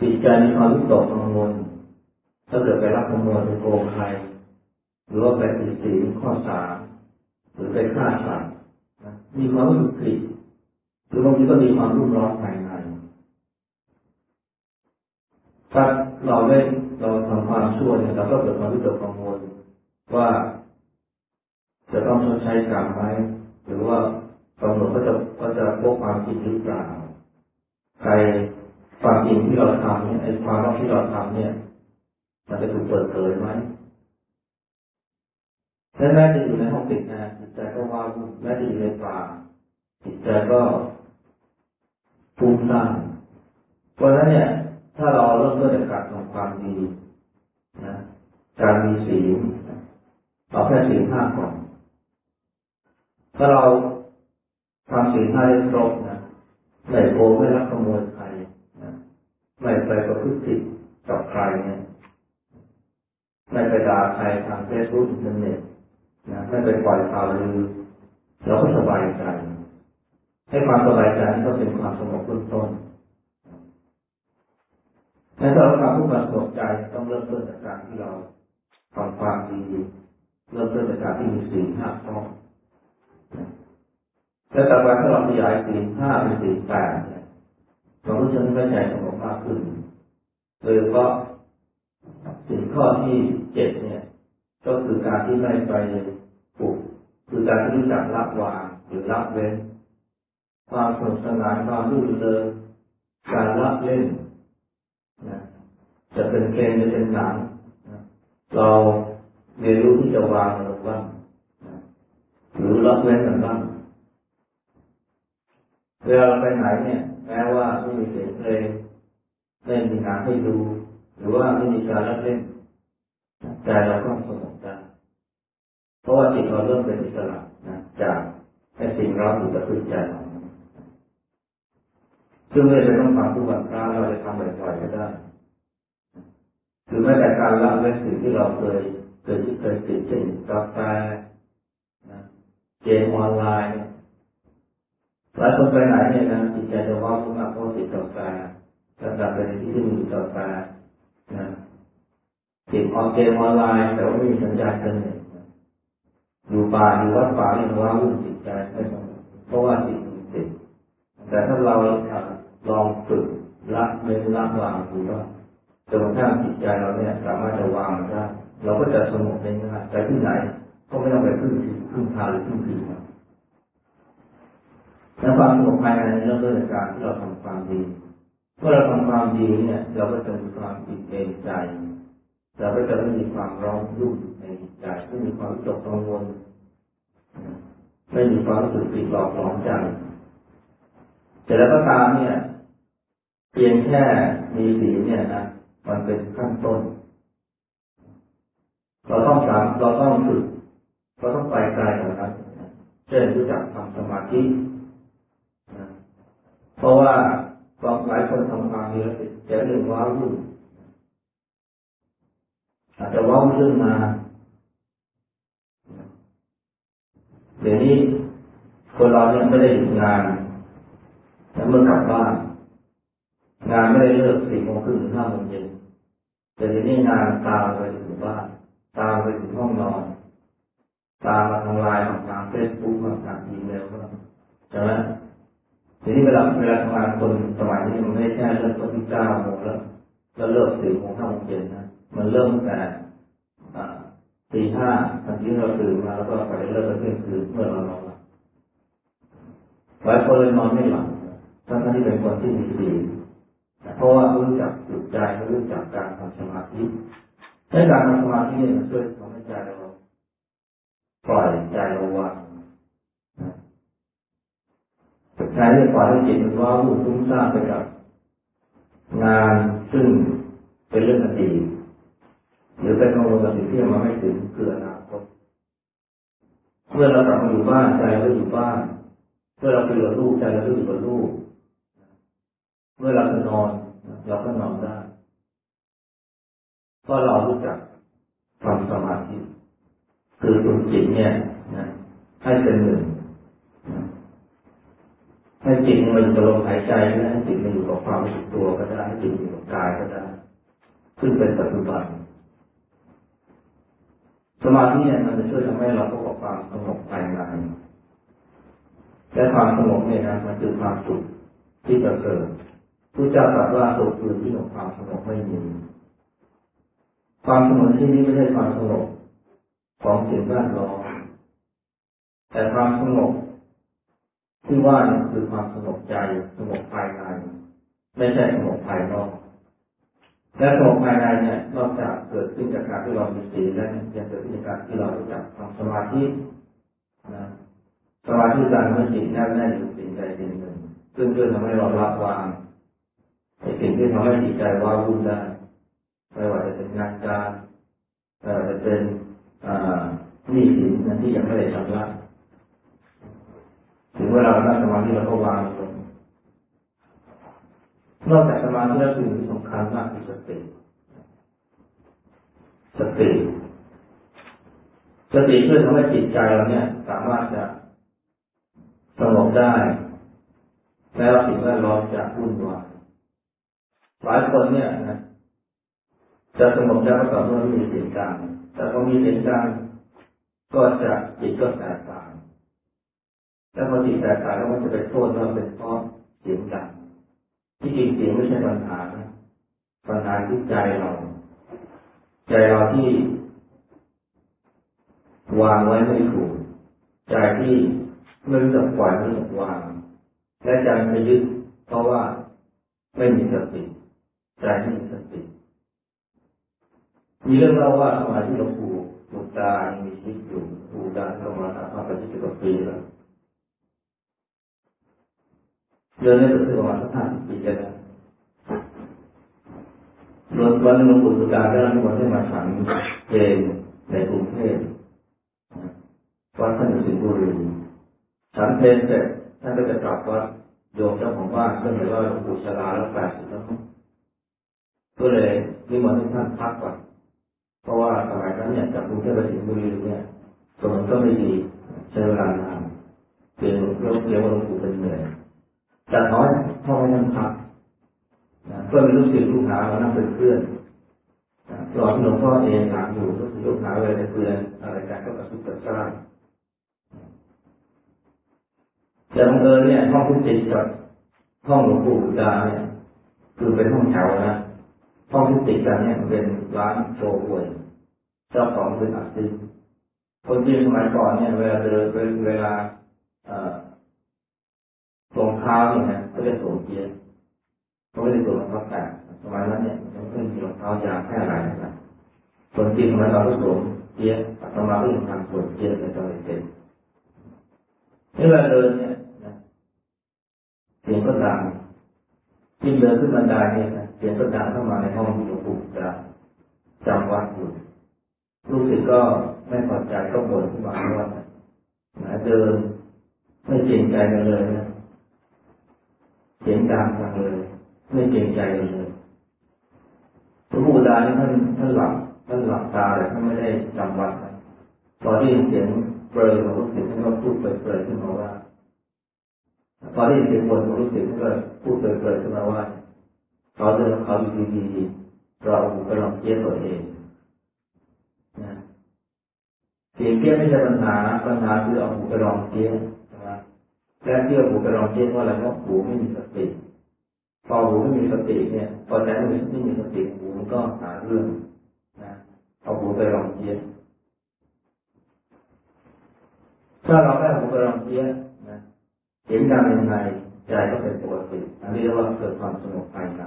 จิตใจมีความวิตกกังวลถ้าเกิดไปรับขโมยไปโกงใครหรือว่าไปผิดศีลข้อสามหรือไปฆ่าสัตว์มีความรู้สึกผิดหรือบางทีก็มีความรุ่มร้อนภายในถ้าเราได้เราทำความชั่วเนี่ยเราก็เกิดความวิตกกังวลว่า จะต้องชดใช้กรรมไหมหรือว่ากำหนดก็จะก็จะพบความจริงหรือเปล่าใครความจริงที่เราทำเนี่ยไอ้ความรักที่เราทำเนี่ย มันจะถูกเปิดเผยไหมแม้แม้จะอยู่ในห้องปิดนะจิตใจก็ว่าแม้จะอยู่ในป่าจิตใจก็ฟุ้งซ่านเพราะฉะนั้นเนี่ย ถ้าเราเริ่มต้นจากการทำความดีนะการมีศีลเอาแค่ศีลห้าก่อน ถ้าเราทำศีลห้าได้ครบนะไม่โกงไม่ลักขโมยใครนะไม่ไปประพฤติผิดกับใครเนี่ยไม่ไปด่าใครทางเฟซบุ๊กอินเทอร์เน็ตนะไม่ไปปล่อยข่าวลือเราก็สบายใจ ให้ความสบายใจนี่ก็เป็นความสงบเบื้องต้นแต่ถ้าเราทำเพื่อความสงบใจต้องเริ่มต้นจากการที่เราทำความดีเริ่มต้นจากการที่มีสิ่งห้าข้อ แล้วต่อไปถ้าเราขยายสี่ห้าเป็นสี่แปดเนี่ยเราก็จะไม่ใจสงบมากขึ้นโดยเฉพาะสิ่งข้อที่เจ็ดเนี่ย ก็คือการที่ไม่ไปปลุกคือการที่รู้จักละวางหรือละเว้น ความสนุกสนานความรื่นเริงการละเล่นนะจะเป็นเพลงจะเป็นหนัง เราเรียนรู้ที่จะวางมันบ้าง หรือละเว้นมันบ้างเวลาเราไปไหนเนี่ย แม้ว่าไม่มีเสียงเพลงไม่มีงานให้ดู หรือว่าไม่มีการเล่นใจเราก็สงบได้เพราะว่าจิตเราเริ่มเป็นอิสระนะจากไอ้สิ่งเราอยู่กับพื้นใจเราซึ่งไม่จำต้องทำทุกวันพระเราจะทำบ่อยๆก็ได้คือแม้แต่การละเว้นสิ่งที่เราเคยเคยที่เคยติดเช่นกาแฟ เกมออนไลน์หลายคนไปไหนเนี่ยนะจิตใจจะว่างมากเพราะติดกาแฟระดับไปในที่ที่มีกาแฟนะติดออนเกมออนไลน์แต่ว่าไม่มีสัญญาณเตือนอยู่ป่าอยู่วัดป่าเนี่ยว่าวุ่นจิตใจไม่สงบเพราะว่าจิตติดแต่ถ้าเราลองฝึกละเว้นละวางดูว่าจนกระทั่งจิตใจเราเนี่ย สามารถจะวางได้เราก็จะสงบได้ง่ายแต่ที่ไหน ก็ไม่ต้องไปพึ่งพึ่งพาหรือพึ่งพิงและความสงบภายในเริ่มด้วยการที่เราทำความดีเมื่อเราทำความดีเนี่ย เราก็จะมีความอิ่มเอมใจเราก็จะไม่มีความร้องรุ่มในใจไม่มีความจกกังวลไม่มีความรู้สึกติดหลอกหลอนใจแต่แล้วก็ตามเนี่ย เพียงแค่มีสีเนี่ยนะมันเป็นขั้นต้น เราต้องสามเราต้องฝึก เราต้องไปไกลกว่านั้นเช่นรู้จักทำสมาธิเพราะว่าบางหลายคนทำความดีแล้วจะเรื่องว้าวุ่นอาจจะว้าวุ่นเรื่องงานเดี๋ยวนี้คนเราเนี่ยไม่ได้หยุดงานแล้วเมื่อกลับบ้านงานไม่ได้เลิกสี่โมงครึ่งถึงห้าโมงเย็นแต่ทีนี้งานตามไปถึงบ้านตามไปถึงห้องนอน ตามมาทางไลน์ทางเฟซบุ๊กทางอีเมลใช่ไหมทีนี้เวลาเวลาทำงานคนสมัยนี้มันไม่แค่เริ่มต้นที่เก้าโมงแล้วแล้วเลิกสี่โมงห้าโมงเย็นนะมันเริ่มแต่ตีห้าทันทีเราตื่นมาแล้วก็ไปเลิกเที่ยงคืนเมื่อเรานอนหลับหลายคนเลยนอนไม่หลับทั้งที่เป็นคนที่มีศีเพราะว่ารู้จักจุดใจรู้จักการทำสมาธิให้การทำสมาธิเนี่ยมันช่วยทำให้ใจเรา ล่อยใจราวางใจที่ปล่อยให้จิตมันว่าวุ่นฟุ้งซ่านไปกับ งานซึ่งเป็นเรื่องอดีตหรือเป็นกังวลกับสิ่งที่ยังมาไม่ถึงคืออนาคตเมื่อเรากลับมาอยู่บ้านใจเราอยู่บ้านเมื่อเราไปอยู่กับลูกใจเราก็อยู่กับลูกเมื่อเราจะนอนเราก็นอนได้ก็เรารู้จักทำสมาธิคือฝึกจิตเนี่ย ให้เป็นหนึ่งให้จิตมันอยู่กับลมหายใจก็ได้ให้จิตมันอยู่กับความรู้สึกตัวก็ได้ให้จิตอยู่กับกายก็ได้ซึ่งเป็นปัจจุบันสมาธิเนี่ยมันจะช่วยทำให้เราพบกับความสงบภายในและความสงบเนี่ยนะมันคือความสุขที่ประเสริฐผู้เจ้าตรัสว่าสุขอื่นที่ของความสงบไม่มีความสงบที่นี้ไม่ใช่ความสงบของสิ่งแวดล้อม แต่ความสงบที่ว่านี่คือความสงบใจสงบภายในไม่ใช่สงบภายนอกและสงบภายในเนี่ยนอกจากเกิดขึ้นจากการที่เรามีศีแล้วยังเกิดขึ้นจากการที่เราจักทำสมาธินะสมาธิการเมื่อจิตแน่แน่อยู่สิ่งใดสิ่งหนึ่ง ซึ่งช่วยทำให้เราละวางไอสิ่งที่ทำให้จิตใจว้าวุ่นได้ไม่ว่าจะเป็นงานการไม่ว่าจะเป็นหนี้สินที่ยังไม่ได้ชำระ ถึงเวลานั่งสมาธิเราก็วางลงนอกจากสมาธิแล้วสิ่งที่สำคัญมากคือสติสติสติช่วยทำให้จิตใจเราเนี่ย สามารถจะสงบได้ แล้วสิ่งแวดล้อมจะวุ่นวายหลายคนเนี่ยนะจะสงบได้ก็ต่อเมื่อมีเสียงดังแต่พอมีเสียงดังก็จะจิตก็แตกต่าง แล้วพอจิตแตกต่างแล้วมันจะไปโทษว่าเป็นเพราะเสียงดังที่จริงเสียงไม่ใช่ปัญหาปัญหาที่ใจเรา ใจเราที่ วางไว้ไม่ถูก ใจที่ไม่รู้จักปล่อยไม่รู้จักวาง และใจไปยึดเพราะว่าไม่มีสติใจไม่มีสติ มีเรื่องเล่าว่าสมัยที่หลวงปู่หลวงตายังมีชีวิตอยู่ปู่ตาเข้ามาทำมาเป็นสิบกว่าปีแล้ว เดือนนี้ก็คือประมาณสักห้าสิบปีแล้วรถวันหลวงปู่สุดาได้รับนิมนต์ให้มาฉันเพลงในกรุงเทพวัดท่านอยู่สิงห์บุรีฉันเพลงเสร็จท่านก็จะกลับวัดโยมเจ้าของบ้านก็เห็นว่าหลวงปู่ชราแล้วแปดสิบแล้วก็เลยนิมนต์ให้ท่านพักก่อนเพราะว่าสมัยนั้นเนี่ยจากกรุงเทพไปสิงห์บุรีเนี่ยถนนก็ไม่ดีใช้เวลานานเดี๋ยวรถเดี๋ยวหลวงปู่เป็นเหนื่อย แต่น้อยพ่อไม่นั่งพักเพื่อมีลูกศิษย์ลูกหามานั่งเป็นเพื่อนสอนหลวงพ่อเองหลังอยู่ลูกศิษย์ลูกหาอะไรเพื่อนอะไรกันก็กระสุบกระซ่ายแต่บังเอิญเนี่ยห้องที่ติดกับห้องหลวงปู่ดาเนี่ยคือเป็นห้องแถวนะห้องที่ติดกันเนี่ยมันเป็นร้านโชว์หวยเจ้าของเป็นอาชีพคนจีนสมัยก่อนเนี่ย เวลาเดินเวลาสง เท้าเนี่ยเขาเรียกโสเกียร์เขาไม่ได้สวมรองเท้าแตะสมัยนั้นเนี่ยมันไม่มีรองเท้ายางแค่ไหนนะคนจีนสมัยก่อนก็สวมเกียร์ตมาก็ยังทำสวมเกียร์ในตอนเด็กนี่เวลาเดินเนี่ยเสียงก็ดังยิ่งเดินขึ้นบันไดเนี่ยเสียงก็ดังเข้ามาในห้องหลวงปู่จะจำวัดอยู่ลูกศิษย์ก็ไม่พอใจก็บ่นขึ้นมาว่าเดินไม่เกรงใจกันเลยนะ เสียงดังจังเลย ไม่เกรงใจเลยหลวงปู่ดานี่ท่านท่านหลับท่านหลับตาเลยท่านไม่ได้จำวัดพอที่เสียงเปรย์ของลูกศิษย์ท่านก็พูดเปรย์ขึ้นมาว่าพอที่เสียงบ่นของลูกศิษย์ท่านก็พูดเปรย์ขึ้นมาว่าเขาเดินเขาอยู่ดีๆเราไปลองเทียบตัวเองนะเสียงเกี้ยไม่ใช่ปัญหาปัญหาคือเอาหูไปลองเกี้ย และเที่ยวหูไปลองเกี้ยว่าอะไรเพราหูไม่มีสติ พอหูไม่มีสติเนี่ย พอใจไม่ไม่มีสติหูมันก็หาเรื่องนะเอาหูไปลองเกี้ยถ้าเราได้หูไปลองเกี้ยนะเสียงดังยังไงใจก็เป็นปกติอันนี้เรียกว่าเกิดความสงบภายใน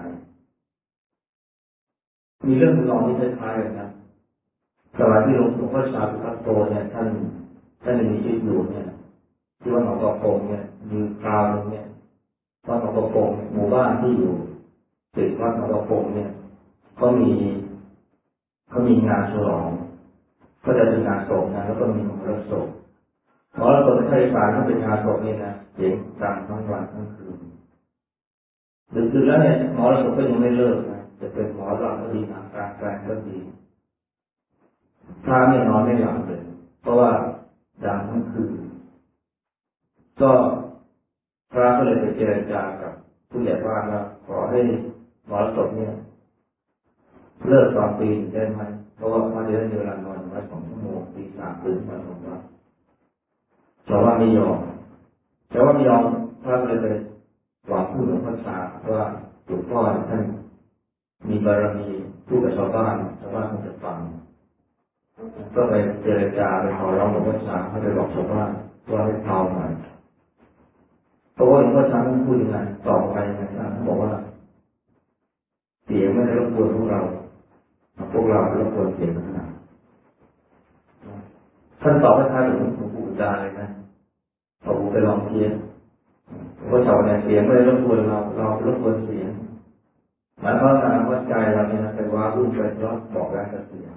มีเรื่องลองที่คล้ายๆกันนะสมัยที่หลวงพ่อชาสุพัตโตเนี่ยท่านท่านมีชีวิตอยู่เนี่ย ที่ว่าหนองกระโปงเนี่ยมีคราวนึงเนี่ยวัดหนองกระโปงหมู่บ้านที่อยู่ติดวัดหนองกระโปงเนี่ยเขามีเขามีงานฉลองก็จะเป็นงานศพนะแล้วก็มีมรสพหมอรสพไทยสารก็เป็นงานศพนี่นะเสียงดังทั้งวันทั้งคืนดึกๆแล้วเนี่ยหมอรับสพก็ยังไม่เลิกนะจะเป็นหมอหลับก็ดีหนังการแปลงก็ดีพระเนี่ยนอนไม่หลับเลย เพราะว่าดังทั้งคืน ก็พระก็เลยไปเจรจากับผู้ใหญ่บ้านว่าขอให้หมอศพเนี่ยเลิกตอนตีได้ไหมเพราะว่าพระจะได้มีเวลานอนไว้สองชั่วโมงตีสามตื่นมาสองวันชาวบ้านไม่ยอมชาวบ้านไม่ยอมพระก็เลยไปหวังผู้หลวงพ่อชาว่าหลวงพ่อท่านมีบารมีพูดกับชาวบ้านชาวบ้านคงจะฟังก็ไปเจรจาไปขอร้องหลวงพ่อชางให้ไปบอกชาวบ้านว่าให้เผาหน่อย พราะว่าหลวงพ่อช้างพูดยังไงตอบไปยังไงท่าบอกว่า เสียงไม่ได้รบกวนพวกเราพวกเรารบกวนเสียงขนาดท่านตอบให้ท่านหลวงปู่จาเลยนะพอปู่ไปลองเทียนหลวงพ่อชาวเนี่ยเสียงไม่ได้รบกวนเราเรารบกวนเสียงหมายความว่าใจเราเนี่ยไปว่ารุ่นไปทะเลาะบอกแรงกับเสียง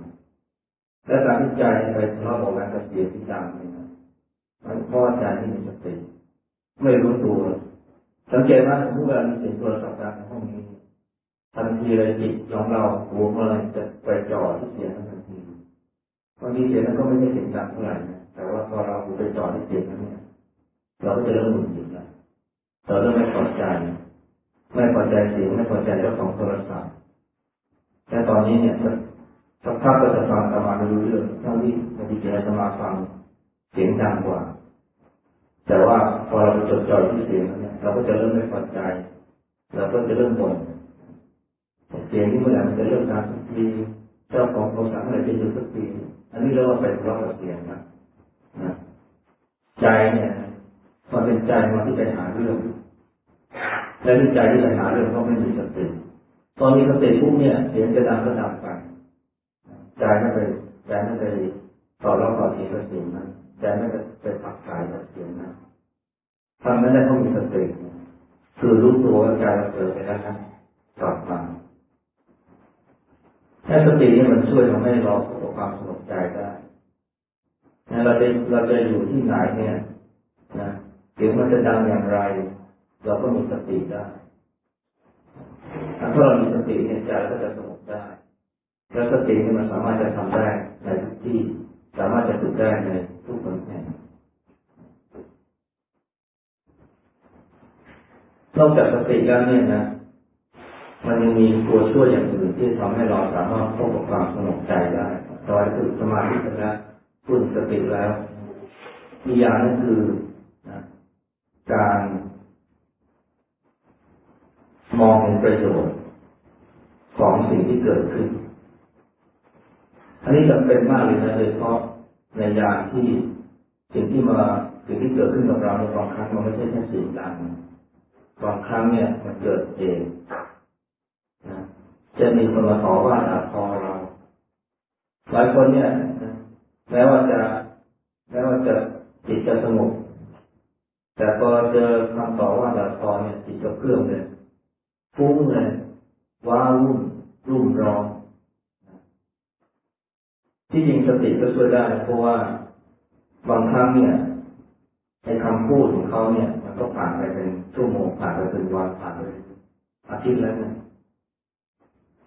และการที่ใจไปทะเลาะบอกแรงกับเสียงที่ดังเนี่ยมันเพราะใจที่มีสติ ไม่รู้ตัว สังเกตว่าเมื่อเวลามีเสียงโทรศัพท์ดังในห้องนี้ ทันทีเลยจิตของเราหัวของเราจะไปจ่อที่เสียงนั้นทันทีบางทีเสียงนั้นก็ไม่ใช่เสียงดังเท่าไหร่นะแต่ว่าพอเราไปจ่อที่เสียงนั้นเนี่ยเราก็จะเริ่มหงุดหงิดแล้วเราเริ่มไม่พอใจ ไม่พอใจเสียงไม่พอใจเจ้าของโทรศัพท์แต่ตอนนี้เนี่ยสักพักก็จะฟังธรรมาไม่รู้เรื่องทั้งที่บางทีเจจะมาฟังเสียงดังกว่า แต่ว่าพอเราจดจ่อที่เสียงนั้นเนี่ยเราก็จะเริ่มไม่พอใจเราก็จะเริ่มบ่นเสียงนี้เมื่อไหร่มันจะเริ่มดังสักทีเจ้าของโทรศัพท์เมื่อไหร่จะหยุดสักทีอันนี้เรียกว่าไปทะเลาะกับเสียงนะนะใจเนี่ยมันเป็นใจมาที่ไปหาเรื่องและที่ใจที่ไปหาเรื่องเพราะไม่มีสติตอนมีสติปุ๊บเนี่ยเสียงจะดังก็ดังไปใจไม่ไปใจไม่ไปต่อรองต่อเสียงกับเสียงนั้น ใจไม่ไปไปปักสายกับเสียงนั้นทำนั้นได้เพราะมีสติคือรู้ตัวว่าใจเราเกิดไปแล้วนะกลับมาแค่สตินี่มันช่วยทำให้เราประสบความสงบใจได้เราจะเราจะอยู่ที่ไหนเนี่ยนะเสียงมันจะดังอย่างไร เราก็มีสติได้ถ้าเรามีสติเนี่ยใจก็จะสงบได้ แล้วสตินี่มันสามารถจะทำได้ในทุกที่ สามารถจะฝึกได้ในทุกคนแห่งน อกจากสติแล้วเนี่ยนะ มันยังมีตัวช่วยอย่างอื่นที่ทำให้เราสามารถพบกับความสงบใจได้ตอนฝึกสมาธิแล้วฝึกสติแล้วอีกอย่างนึงคือการมองเห็นประโยชน์ของสิ่งที่เกิดขึ้น อันนี้จำเป็นมากเลยนะโดยเฉพาะในยามที่สิ่งที่มาสิ่งที่เกิดขึ้นกับเราในบางครั้งมันไม่ใช่แค่สิ่งดัง บางครั้งเนี่ยมันเกิดเองนะจะมีคนมาขอว่าด่าทอเราหลายคนเนี่ยแม้ว่าจะแม้ว่าจะจิตจะสงบแต่พอเจอคำต่อว่าด่าทอเนี่ยจิตจะเครื่องเลยฟุ้งเลยว้าวุ่นรุ่มร้อนที่จริงสติก็ช่วยได้เพราะว่าบางครั้งเนี่ย ในคำพูดของเขาเนี่ย มันก็ผ่านไปเป็นชั่วโมงผ่านไปเป็นวันผ่านไปอาทิตย์แล้วเนี่ย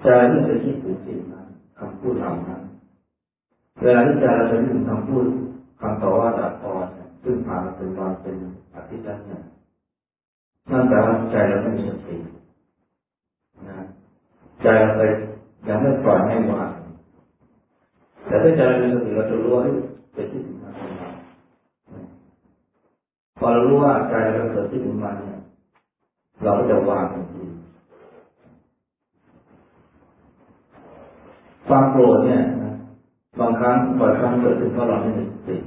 ใจที่จะคิดถึงสิ่งนั้นคำพูดเหล่านั้น เวลาที่ใจเราไปถึงคำพูดคำต่อว่าด่าทอซึ่งผ่านมาเป็นวันเป็นอาทิตย์แล้วเนี่ยนั่นแปลว่าใจเราไม่มีสตินะใจเราไปยังไม่ปล่อยให้วางแต่ถ้าใจเรามีสติเราจะรู้ว่าจะคิดถึงมัน อเรารู้ว่าใจเราเกิดที่ถึงมันเนี่ย เราก็จะวางทันทีความโกรธเนี่ยบางครั้งบ่อยครั้งเกิดขึ้นเพราะเราไม่มีสติ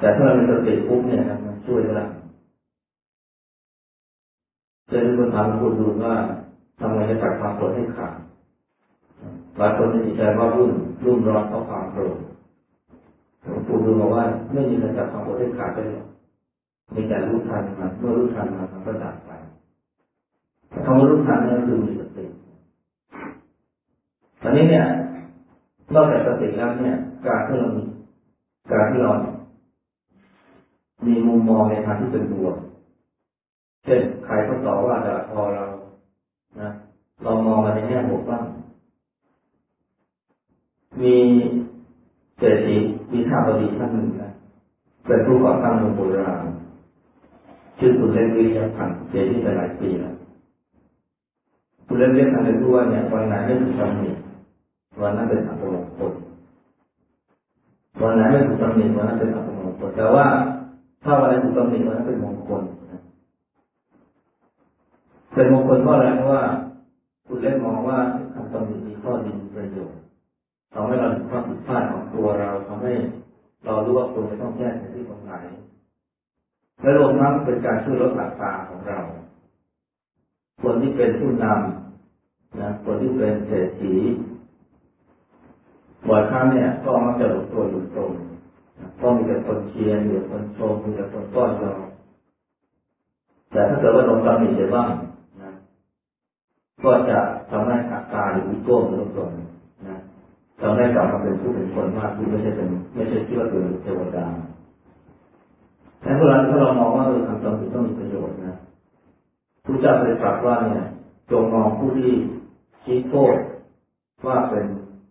แต่ถ้าเรามีสติปุ๊บเนี่ยมันช่วยได้จะมีคนถามคุณดูว่าทำไงจะตัดความโกรธให้ขาดหลายคนมีจิตใจว่ารุ่นรุ่มร้อนเพราะความโกรธหลวงปู่ดูมาว่าไม่มีใครจับความโกรธให้ขาดได้หรอก มีแต่รู้ทันมันเมื่อรู้ทันมันมันก็ดับไปคำว่ารู้ทันนั่นคือมีสติตอนนี้เนี่ย นอกจากสติแล้วเนี่ย การที่เรามีการที่เรามีมุมมองในทางที่เป็นบวกเช่นใครเขาต่อว่าด่าทอเรา นะเรามองมาในแง่บวกบ้าง มีเศรษฐีมีข้าบดีท่านหนึ่งนะเป็นผู้ก่อตั้งเมืองโบราณ ชื่อคุณเล็กวิยพันธ์เสียชีวิตไปหลายปีแล้วคุณเล็กเล่นเลยรู้ว่าเนี่ยวันไหนไม่ถูกตำหนิวันนั้นเป็นอัปมงคลวันไหนไม่ถูกตำหนิวันนั้นเป็นอัปมงคลแต่ว่าถ้าวันไหนถูกตำหนิวันนั้นเป็นมงคลเป็นมงคลเพราะอะไรเพราะว่า คุณเล่นมองว่าคำตำหนิมีข้อดีประโยชน์ทำให้เราเห็นความผิดพลาดของตัวเราทำให้เรารู้ว่าควรจะต้องแก้ในที่ตรงไหน และรวมทั้งเป็นการช่วยลดหลักตาของเรา คนที่เป็นผู้นำนะคนที่เป็นเศรษฐีบ่อยครั้งเนี่ยก็มักจะหลงตัวอยู่ตรงก็มีแต่คนเชียร์มีแต่คนชมมีแต่คนต้อนรับแต่ถ้าเกิดว่าลงตำหนิเสียบ้างนะก็จะทำให้อัตตาหรืออีโก้ลดลงนะทำให้กลับมาเป็นผู้เป็นคนมากขึ้นไม่ใช่เป็น ไม่ใช่ที่ว่าเป็นเทวดา แต่เวลาที่เรามองว่าเราทำตำหนิต้องมีประโยชน์นะผู้เจ้าเคยตรัสว่าเนี่ยจงมองผู้ที่ชี้โทษว่าเป็น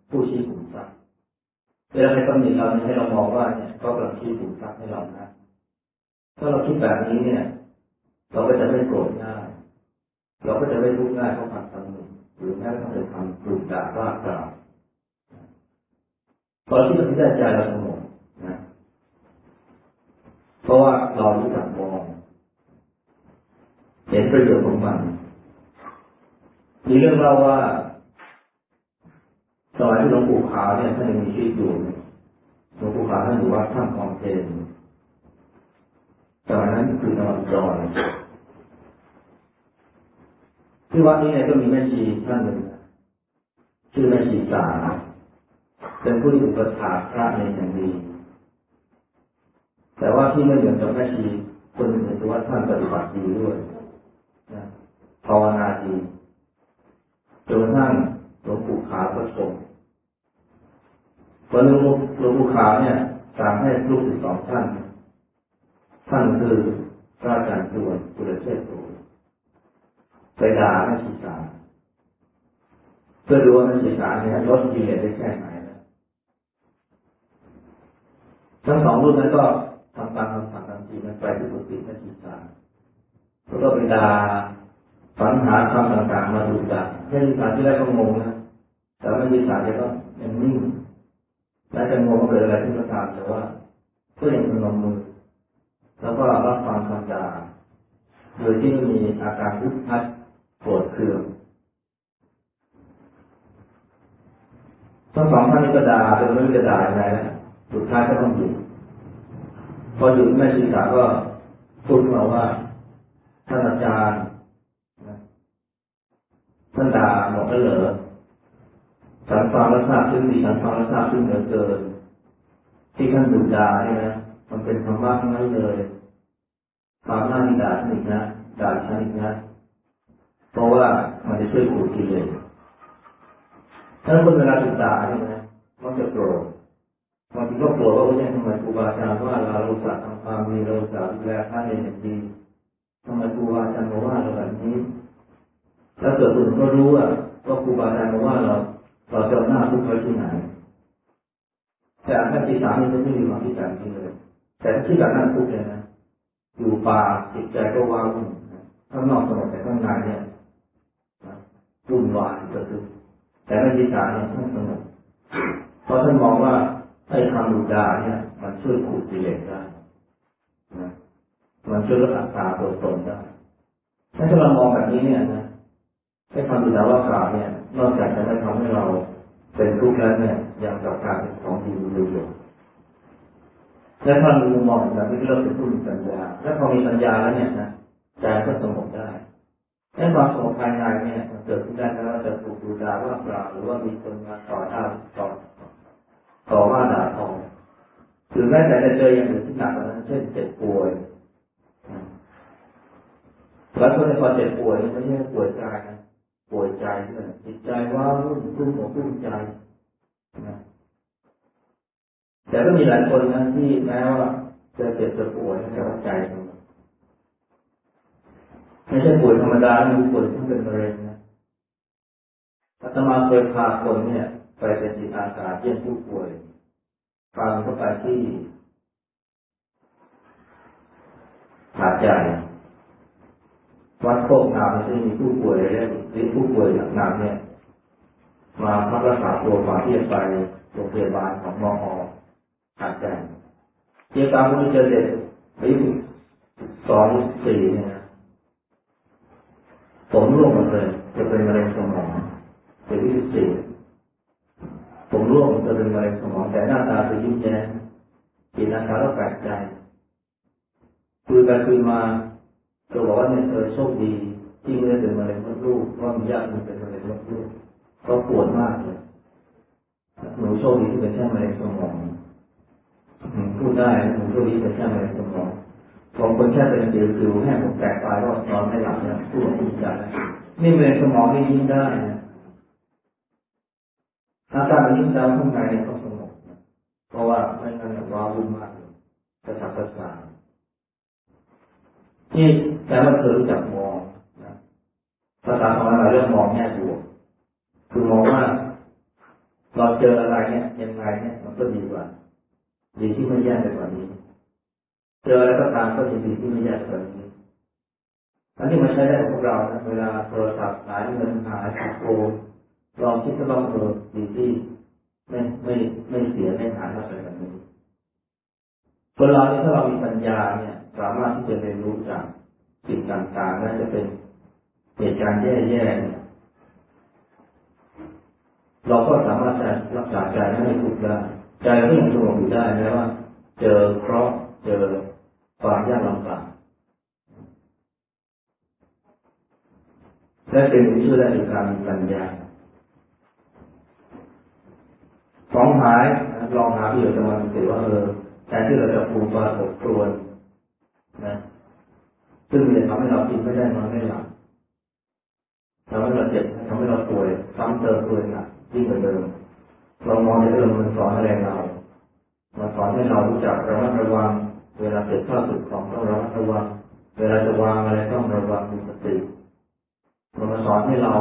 ผู้ชี้ขุมทรัพย์เวลาใครตำหนิเราเนี่ยให้เรามองว่าเนี่ยเขากำลังชี้ขุมทรัพย์ให้เรานะถ้าเราคิดแบบนี้เนี่ย เราก็จะไม่โกรธง่ายเราก็จะไม่รู้ง่ายเพราะความตำหนิหรือแม้กระทั่งคำปลุด่าว่ากล่าวตอนที่เราได้ใจเราสงบ เพราะว่าเรารู้จักมองเห็นประโยชน์ของมันมีเรื่องเล่าว่าสมัยที่หลวงปู่ขาวเนี่ยท่านยังมีชีวิตอยู่หลวงปู่ขาวท่านอยู่วัดท่ามคองเทนสมัยนั้นคือจังหวัดจอยที่วัดนี้เนี่ยก็มีแม่ชีท่านหนึ่งชื่อแม่ชีสาเป็นผู้ที่อุปถัมภ์พระในอย่างดี แต่ว่าที่ไม่เหมือนกับแม่ชีคนอื่นคือว่าท่านปฏิบัติดีด้วยภาวนาดีจนกระทั่งหลวงปู่ขาวก็ชมวันหลวงปู่ขาวเนี่ยสั่งให้ลูกศิษย์สองท่าน ท่านคือพระอาจารย์จวนกุลเชษโตไปด่าแม่ชีสาเพื่อดูว่ามันสื่อสาเนี่ยลดกิเลสได้แค่ไหนนะทั้งสองรุ่นนั้นก็ ทำตามคำสั่งทันทีมันไปที่บุตรนักศึกษาแล้วก็ไปด่าฝันหาคำต่างๆมาดูด่าให้ศึกษาที่แรกก็งงนะแต่ไม่ศึกษาจะก็ยังนิ่งและจะงงว่าเกิดอะไรขึ้นก็ตามแต่ว่าก็ยังพนมมือ แล้วก็รับฟังคำด่าโดยที่ไม่มีอาการยุบพัดปวดเคืองทั้งสองท่านนี้ก็ด่าจนไม่รู้จะด่ายังไงแล้วสุดท้ายก็ต้องหยุด พอหยุดแม่ชีสาก็พูดมาว่าท่านอาจารย์ท่านด่าบอกได้เหรอฉันฟังแล้วทราบซึ้งดีฉันฟังแล้วทราบซึ้งเหลือเกิน ที่ท่านดุด่าเนี่ยนะมันเป็นธรรมะทั้งนั้นเลยความหน้าที่ด่าฉันอีกนะด่าฉันอีกนะเพราะว่ามันจะช่วยขูดกิเลสถ้าคนเวลาถูกด่าเนี่ยนะมันจะโกรธ บางทีก็โกรธว่าเนี่ยทำไมครูบาอาจารย์ว่าเราเราสัตว์ทำความดีเราสัตว์ดูแลท่านเองอย่างดีทำไมครูบาอาจารย์มาว่าเราแบบนี้แล้วเกิดคนก็รู้ว่าก็ครูบาอาจารย์มาว่าเราเราจะหน้าทุกข์ไว้ที่ไหนแต่ถ้าที่สามนี่ไม่มีความที่แบบนี้เลยแต่ที่แบบนั้นทุกข์เลยนะอยู่ป่าจิตใจก็ว่างข้างนอกสงบแต่ข้างในเนี่ยวุ่นวายก็คือแต่ไม่ที่สามเนี่ยท่านสงบเพราะท่านมองว่า ไอ้คำดุดาเนี่ย มันช่วยขูดกิเลสได้นะมันช่วยลดอัตราตัวตนได้ถ้าเรามองแบบนี้เนี่ยนะไอ้คำดุดาว่ากล่าวเนี่ย นอกจากจะไม่ทำให้เราเป็นทุกข์แล้วเนี่ยยังกับการเป็นของดีมีประโยชน์และถ้ามีมุมมองแบบนี้เริ่มเป็นผู้มีปัญญา และพอมีปัญญาแล้วเนี่ยนะใจก็สงบได้และความสงบภายในเนี่ยมันเกิดขึ้นได้แล้วจะถูกดูดาว่ากล่าหรือว่ามีคนมาต่อท้าต่อ ต่อว่าด่าทอหรือแม้แต่จะเจออย่างอื่นที่หนักกว่านั้น เช่นเจ็บป่วยแล้วคนในพอเจ็บป่วยไม่ใช่ป่วยกายนะป่วยใจด้วยจิตใจว่ารุ่มรุ่มหัวรุ่มใจนะแต่ก็มีหลายคนนะที่แม้ว่าจะเจ็บจะป่วยแต่ว่าใจไม่ใช่ป่วยธรรมดาไม่ป่วยที่เป็นมะเร็งนะอาตมาเคยพาคนเนี่ย ไปเป็นจิตอาสาเยี่ยมผู้ป่วยพาเข้าไปที่หาดใหญ่วัดโคกงามที่มีผู้ป่วยเรียกผู้ป่วยหนักเนี่ย มาพักรักษาตัวก่อนที่จะไปโรงพยาบาลของมออาจใหญ่เกี่ยวกับคนที่เจอเด็กอายุสองสี่เนี่ยผมร่วงหมดเลย จะเป็นมะเร็งสมองเด็กอายุสี่ ผมร่วงจะเป็นมะเร็งสมองแต่หน้าตาจะยิ้มแย้มกินอาหารก็แปลกใจคุยไปคุยมาเธอบอกว่าเนี่ยเธอโชคดี ที่ไม่ได้เป็นมะเร็งมดลูกเพราะมีญาติมันเป็นมะเร็งมดลูกก็ปวดมากเลยหนูโชคดีที่เป็นแค่มะเร็งสมองพูดได้หนูโชคดีเป็นแค่มะเร็งสมองบางคนแค่เป็นสิวสิวแห้ผมแตกตายก็นอนไม่หลับเนี่ยพูดแบบนี้ใจนี่มะเร็งสมองนี่ยิ้มได้นะ อาการแบบนี้แล้ข้างในก็สงบเพราะว่าไม่งั้นว้าวุ่นมากเลยกระสับกระส่ายนี่แต่ว่าเธอรู้จักมองนะภาษาของเราเรื่องมองแง่บวกคือมองว่าเราเจออะไรเนี่ยยังไงเนี่ยมันก็ดีกว่าดีที่ไม่แย่ไปกว่านี้ เจออะไรก็ตามก็ดีดีที่ไม่แย่กว่านี้อันนี้มันใช้ได้กับพวกเรานะเวลาโทรศัพท์หายเงินหายโกง ลองคิดว่าเออดีที่ไม่ไม่ไม่เสียไม่หายอะไรแบบนี้คนเราเนี่ยถ้าเรามีปัญญาเนี่ย สามารถที่จะเรียนรู้จากสิ่งต่างๆและจะเป็นเหตุการณ์แย่ๆเนี่ยเราก็สามารถจะรักษาใจให้ถูกได้ใจก็ยังสงบอยู่ได้แม้ว่า เจอเคราะห์เจอความยากลำบากและเป็นชื่อได้ในการมีปัญญา ของหายลองหาที่อยู่จะมาดูว่าเออแทนที่เราจะปูปลาอบครวนนะซึ่งมันจะทำให้เรากินไม่ได้นอนไม่หลับทำให้เราเจ็บทำให้เราป่วยซ้ำเติมตัวหนักยิ่งกว่าเดิมเรามองในเรื่องมันสอนอะไรเรามันสอนให้เรารู้จักระมัดระวัง เวลาเจ็บข้าวสุดของต้องระมัดระวัง เวลาจะวางอะไรต้องระวังมีสติมันมาสอนให้เรา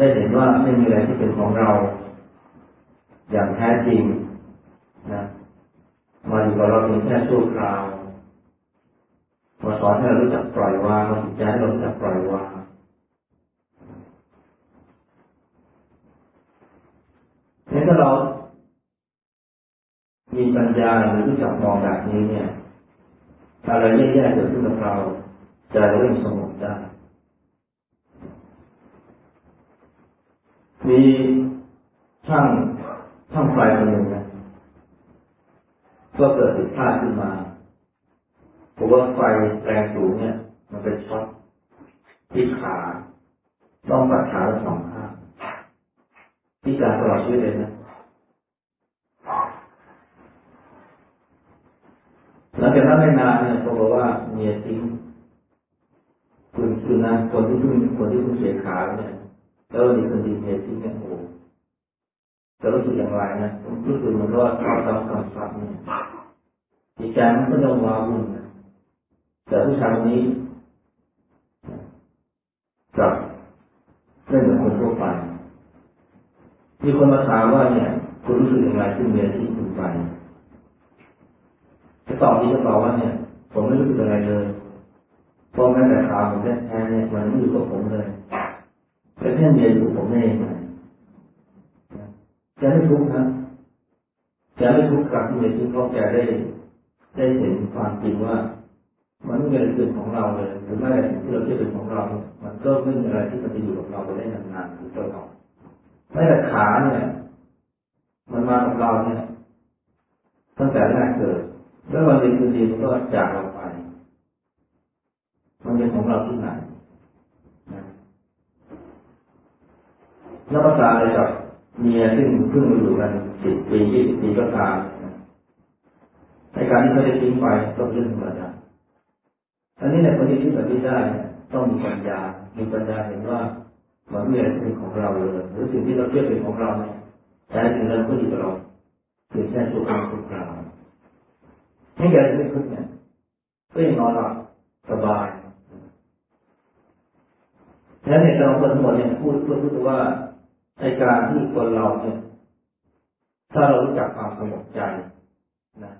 ได้เห็นว่าไม่มีอะไรที่เป็นของเรา อย่างแท้จริงนะมาอยู่กับเราเพียงแค่ชั่วคราวมาสอนให้เรารู้จักปล่อยวางมาจิตใจให้เรารู้จักปล่อยวางนี่ถ้าเรา มีปัญญาหรือรู้จักมองแบบนี้เนี่ยอะไรแย่ๆเกิดขึ้นกับเราใจเราเริ่มสงบได้ มีช่างช่างไฟคนหนึ่งนะก็เกิดผิดพลาดขึ้นมาเพราะว่าไฟแรงสูงเนี่ย มันเป็นช็อตที่ขาต้องปัดขาทั้งสองข้างที่การตลอดชีวิตเลยนะหลังจากนั้นไม่นานเนี่ยเขาบอกว่าเมียทิ้งคุณคือนะคนที่คุณคนที่คุณเสียขาเนี่ย แล้ววันนี้คนดีเมียทิ้งเนี่ยโอ้จะรู้สึกอย่างไรนะรู้สึกเหมือนว่าเขาทำกรรมสัตว์เนี่ยจิตใจมันก็ยังวาวุ่นนะแต่ผู้ชายคนนี้กับไม่เหมือนคนทั่วไป มีคนมาถามว่าเนี่ยคุณรู้สึกอย่างไรที่เมียทิ้งคุณไปจะตอบดีจะตอบว่าเนี่ย ผมไม่รู้สึกอะไรเลยเพราะแม้แต่ขาผมแท้ๆเนี่ยมันไม่อยู่กับผมเลย แต่แค่เมียอยู่ผมได้ยังไงจะไม่ทุกข์นะจะไม่ทุกข์กับเมียทิ้งเพราะแกได้ได้เห็นความจริงว่า มันไม่มีอะไรเป็นของเราเลยหรือไม่อะไรที่เราคิดเป็นของเราเนี่ยมันก็ไม่มีอะไรที่มันจะอยู่กับเราไปได้นานๆหรือตลอดแม้แต่ขาเนี่ยมันมากับเราเนี่ยตั้งแต่แรกเกิดแล้ววันดีคืนดีมันก็จากเราไป มันเป็นของเราที่ไหน แล้วภาษาอะไรกับเมียซึ่งเพิ่งมาอยู่กันสิบปียี่สิบปีก็ตามในการที่เขาจะทิ้งไปก็เรื่องธรรมดาอันนี้เนี่ยคนที่คิดแบบนี้ได้ต้องมีปัญญา มีปัญญาเห็นว่ามันไม่ใช่เป็นของเราเลย หรือสิ่งที่เราเชื่อเป็นของเราเนี่ยแท้จริงแล้วก็อยู่กับเราเพียงแค่ชั่วคราวชั่วคราวให้แกไม่ขึ้นเนี่ยก็ยังนอนหลับสบายแล้วเนี่ยเราคนทั้งหมดเนี่ยพูดพูดพูดว่า ในการที่คนเราเนี่ยถ้าเรารู้จักความสงบใจนะ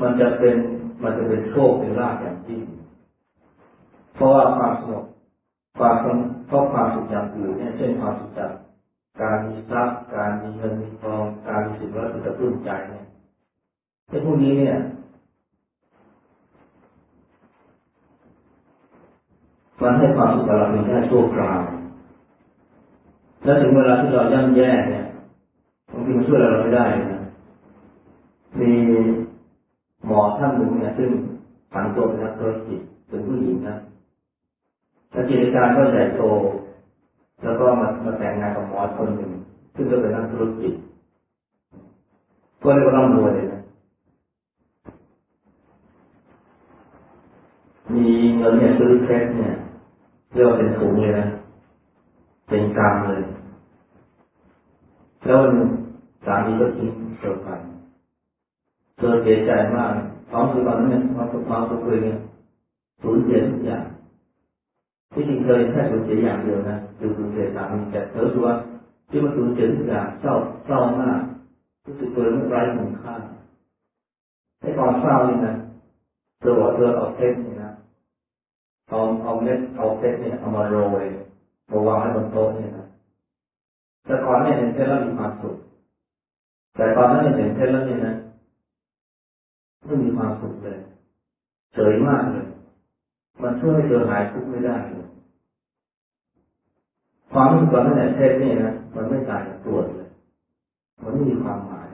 มันจะเป็นมันจะเป็นโชคเป็นลาภอย่างยิ่งเพราะว่าความสงบความเพราะความสุขอย่างอื่นเนี่ยเช่นความสุขจากการมีทรัพย์การมีเงินมีทองการมีสิ่งแวดล้อมกระตุ้นใจเนี่ยไอ้พวกนี้เนี่ย มันให้ความสุขกับเราเพียงแค่ชั่วคราว แล้วถึงเวลาที่เราย่ำแย่เนี่ยบางทีมันช่วยเราไม่ได้นะมีหมอท่านหนึ่งเนี่ย ซึ่งผันตัวเป็นนักธุรกิจเป็นผู้หญิงนะแล้วกิจการก็ใหญ่โต แล้วก็มามาแต่งงานกับหมอคนหนึ่ง ซึ่งก็เป็นนักธุรกิจก็เรียกว่าร่ำรวยเลยนะ มีเงินเนี่ยซื้อเพชรเนี่ยเรียกว่าเป็นถุงเลยนะ เป็นกรรมเลยแล้ววันสามีก็ทิ้งเธอไปเธอเสียใจมากความสุขตอนนั้นเนี่ยความสุขความสุขเลยเนี่ยสูญเสียทุกอย่างที่จริงเคยแค่สูญเสียอย่างเดียวนะคือสูญเสียสามีแต่เธอรู้ว่าที่มันสูญเสียทุกอย่างเศร้าเศร้ามากรู้สึกตัวมันไร้คุณค่าไอ้ความเศร้านี่นะเธอบอกเธอเอาเพชรเนี่นะเอาเอาเม็ดเอาเพชรเนี่ยเอามาโรย มาวางไว้บนโต๊ะเนี่ยนะแต่ก่อนเนี่ยเห็นเพชรแล้วมีความสุข แต่ตอนนั้นเห็นเพชรแล้วเนี่ยนะไม่มีความสุขเลยเฉยมากเลย มันช่วยให้เธอหายทุกข์ไม่ได้เลยความรู้สึกตอนนั้นเนี่ยเพชรเนี่นะมันไม่ต่างจากตัวเลย มันไม่มีความหมาย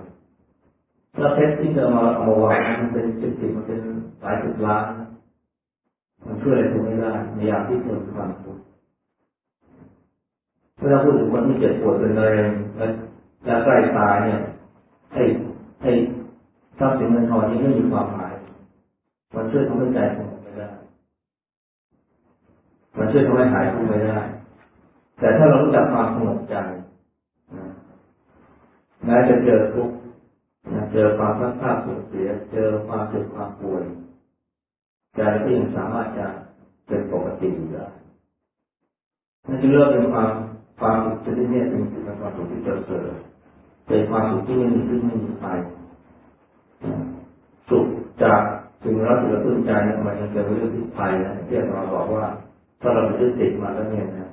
แล้วเพชรที่จะมาเอามาวางมันเป็นสิบสิบมันเป็นหลายสิบล้าน มันช่วยอะไรเธอไม่ได้ในยามที่เธอมีความทุกข์ มื่อเราพูดถึงคนที่เจ็บปวดเป็นมะเร็งและใกล้ตายเนี่ยให้ให้ทรัพย์สินเงินทองนี้ไม่มีความหมาย มันช่วยทำให้ใจสงบไม่ได้ มันช่วยทำให้หายทุกข์ไม่ได้ แต่ถ้าเรารู้จักความสงบใจแม้จะเจอทุกข์เจอความพัดพลาดสูญเสีย เจอความเจ็บความป่วยใจก็ยังสามารถจะเป็นปกติอยู่ได้นั่นจึงเรียกเป็นความ ความสุขชนิดนี้เป็นความสุขที่เกิดเกิดเป็นความสุขที่ไม่มีที่ไม่มีไปสุขจากสิ่งรับสิ่งกระตุ้นใจนะมันยังเป็นเรื่องที่ภัยนะที่เราบอกว่า ถ้าเราไปยึดติดมาแล้วเนี่ยนะ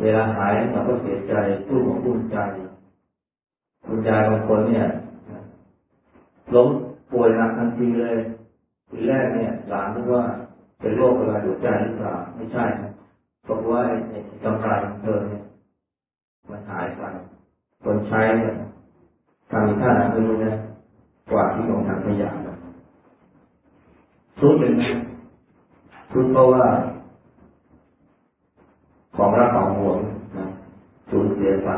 เวลาหายเราก็เสียใจตู้ของกุ้นใจคุณยายบางคนเนี่ยล้มป่วยหนักทันทีเลยทีแรกเนี่ยหลานนึกว่าเป็นโรคอะไรหัวใจหรือเปล่าไม่ใช่นะ บอกว่าไอ้กำไรของเธอเนี่ยมันหายไปคนใช้เนี่ยทำท่าไม่รู้นะกว่าที่ของทางขยะทุกเป็นไงทุกเพราะว่า ของรักของห่วงนะสูญเสียไป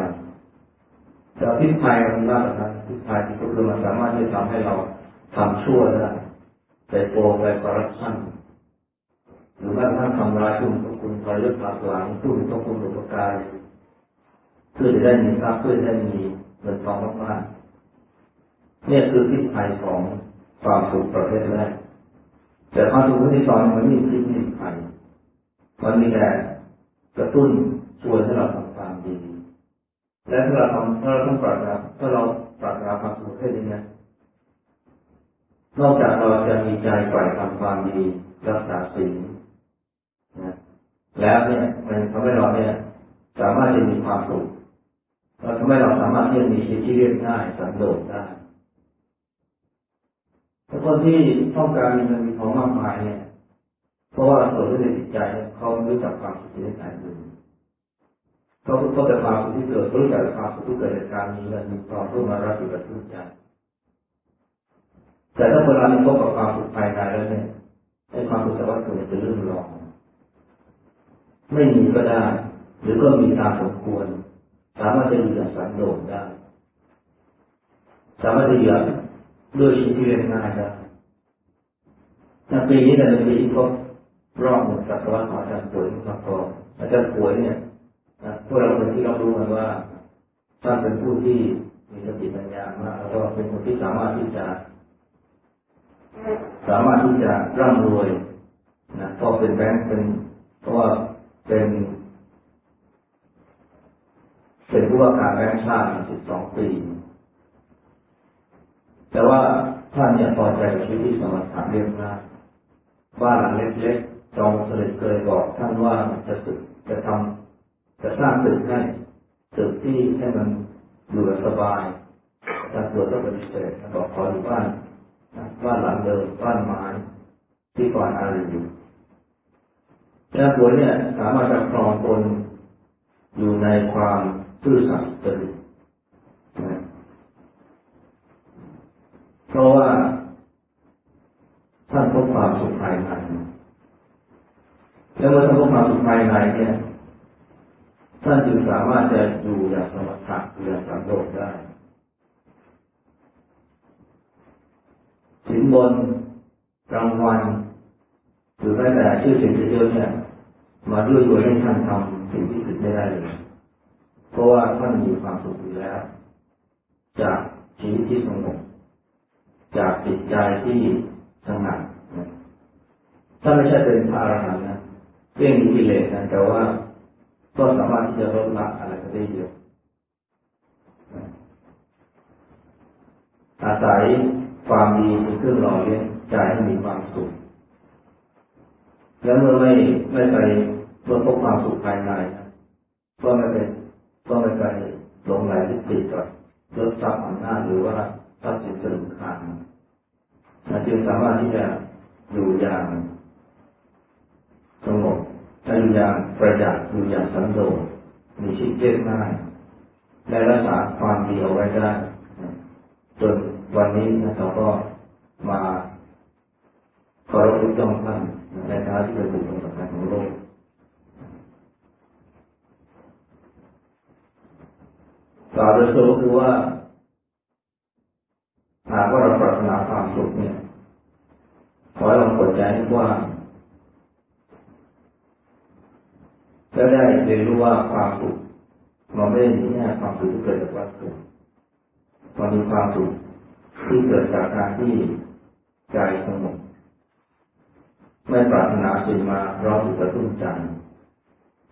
แต่พิษภัยมันมากกว่านั้นพิษภัยที่คือมันสามารถที่ทำให้เราทำชั่วได้ไปโกงไปคอร์รัปชัน หรือแม้กระทั่งทำร้ายคุณคุณคอยเลือกหลักหลังผู้มีต้องคุณอุปการเพื่อจะได้มีทรัพย์เพื่อจะได้มีเงินทองมากๆนี่คือพิษภัยของความสุขประเภทแรกแต่ความสุขที่สองมันไม่มีพิษไม่มีภัยมันมีแต่กระตุ้นชวนให้เราทำความดี และถ้าเราทำถ้าเราต้องปรับนะถ้าเราปรับนาความสุขประเภทนี้นะนอกจากเราจะมีใจปล่อยทำความดีรักษาศีล นะแล้วเนี่ยมันทำให้เราเนี่ย สามารถจะมีความสุขเราทำให้เราสามารถที่จะมีชีวิตที่เรียบง่ายสันโดษได้แต่คนที่ต้องการมีเงินมีทองมากมายเนี่ย เพราะว่าส่วนที่ในจิตใจเขาไม่รู้จักความสุขที่ได้อื่นเขาเขาแต่ความสุขที่เกิดรู้จักความสุขที่เกิดจากการมีเงินมีทองเพื่อมารับสิ่งกระตุ้นใจแต่ถ้าเวลามีพบกับความสุขภายในแล้วเนี่ยไอ้ความสุขจากวัตถุจะเรื่องรอง ไม่มีก็ได้ หรือก็มีตามสมควร สามารถจะอยู่อย่างสันโดษได้ สามารถจะอยู่ด้วยชีวิตที่เรียบง่ายได้ในปีนี้เป็นปีที่ครบรอบหนึ่งศตวรรษของอาจารย์ป่วยมาก่อนอาจารย์ป่วยเนี่ยพวกเราเป็นที่เรารู้กันว่าท่านเป็นผู้ที่มีสติปัญญามากแล้วก็เป็นคนที่สามารถที่จะ สามารถที่จะร่ำรวยนะพราะเป็นแบงค์เป็นเพราะว่า เป็นเป็นผู้ว่าการแบงค์ชาติมาสิบสองปี แต่ว่าท่านเนี่ยพอใจกับชีวิตที่สมถะเรียบง่ายบ้านหลังเล็กๆจองเสด็จเคยบอกท่านว่าจะสึกจะทำจะสร้างตึกให้ตึกที่ให้มันอยู่สบายจารย์ตัวก็ปฏิเสธบอกขออยู่บ้านบ้านหลังเดิมบ้านไม้ที่ก่อนอารีอยู่ แล้วตัวเนี่ยสามารถจะครองตนอยู่ในความซื่อสัตย์จริตเพราะว่าท่านพบความสุขภายในแล้วเมื่อท่านพบความสุขภายในเนี่ยท่านจึงสามารถจะอยู่อย่างสมถะอยู่อย่างสังโดษได้สินบนกลางวันหรือแม้แต่ชื่อเสียงเยอะเนี่ย มาด้วยตัวให้ท่านทำสิ่งที่ผิดไม่ได้เลยเพราะว่าท่านมีความสุขอยู่แล้ว จากชีวิตที่สงบจากจิตใจที่สงัดถ้าไม่ใช่เป็นพระอรหันต์นะเรื่องมีกิเลสนะแต่ว่าก็สามารถที่จะลดละอะไรก็ได้เยอะอาศัยความดีเป็นเครื่องหล่อเลี้ยงใจให้มีความสุข แล้วเมื่อไม่ไม่ไปเมื่อพบความสุขภายในก็ไม่ไปก็ไม่ไปหลงไหลยึดติดกับรถทรัพย์อำนาจหรือว่าทรัพย์สินสลุขานจึงสามารถที่จะอยู่อย่างสงบอยู่อย่างประหยัดอยู่อย่างสันโดษมีชีวิตเรียบง่ายและรักษาความดีเอาไว้ได้จนวันนี้นะเราก็มา ขอรับรู้จ้องท่านในฐานะที่เป็นบุคคลสำคัญของโลกกล่าวโดยสรุปคือว่าหากว่าเราปรารถนาความสุขเนี่ยขอให้เราเปิดใจให้กว้างแล้วได้เรียนรู้ว่าความสุขมันไม่ได้มีแค่ความสุขที่เกิดจากวัตถุมันมีความสุขที่เกิดจากการที่ใจสงบ ไม่ปรารถนาสิ่งมาร้องอยู่กระตุ้นใจ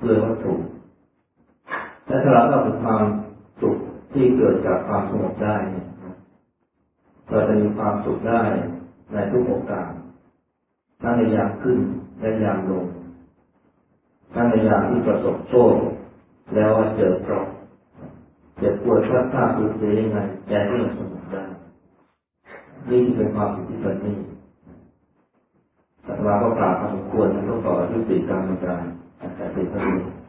ด้วยวัตถุและถ้าเราเอาความสุขที่เกิดจากความสงบได้เราจะมีความสุขได้ในทุกโอกาสทั้งในยามขึ้นและยามลงทั้งในยามที่ประสบโชคแล้วเจอเคราะห์เจ็บปวดพลาดพลาดสูญเสียยังไงใจก็ยังสงบได้นี่เป็นความสุขที่เประ มาก็กราบพอสมควรแล้วก็ขอยุติการบรรยายแต่เป็นเท่าน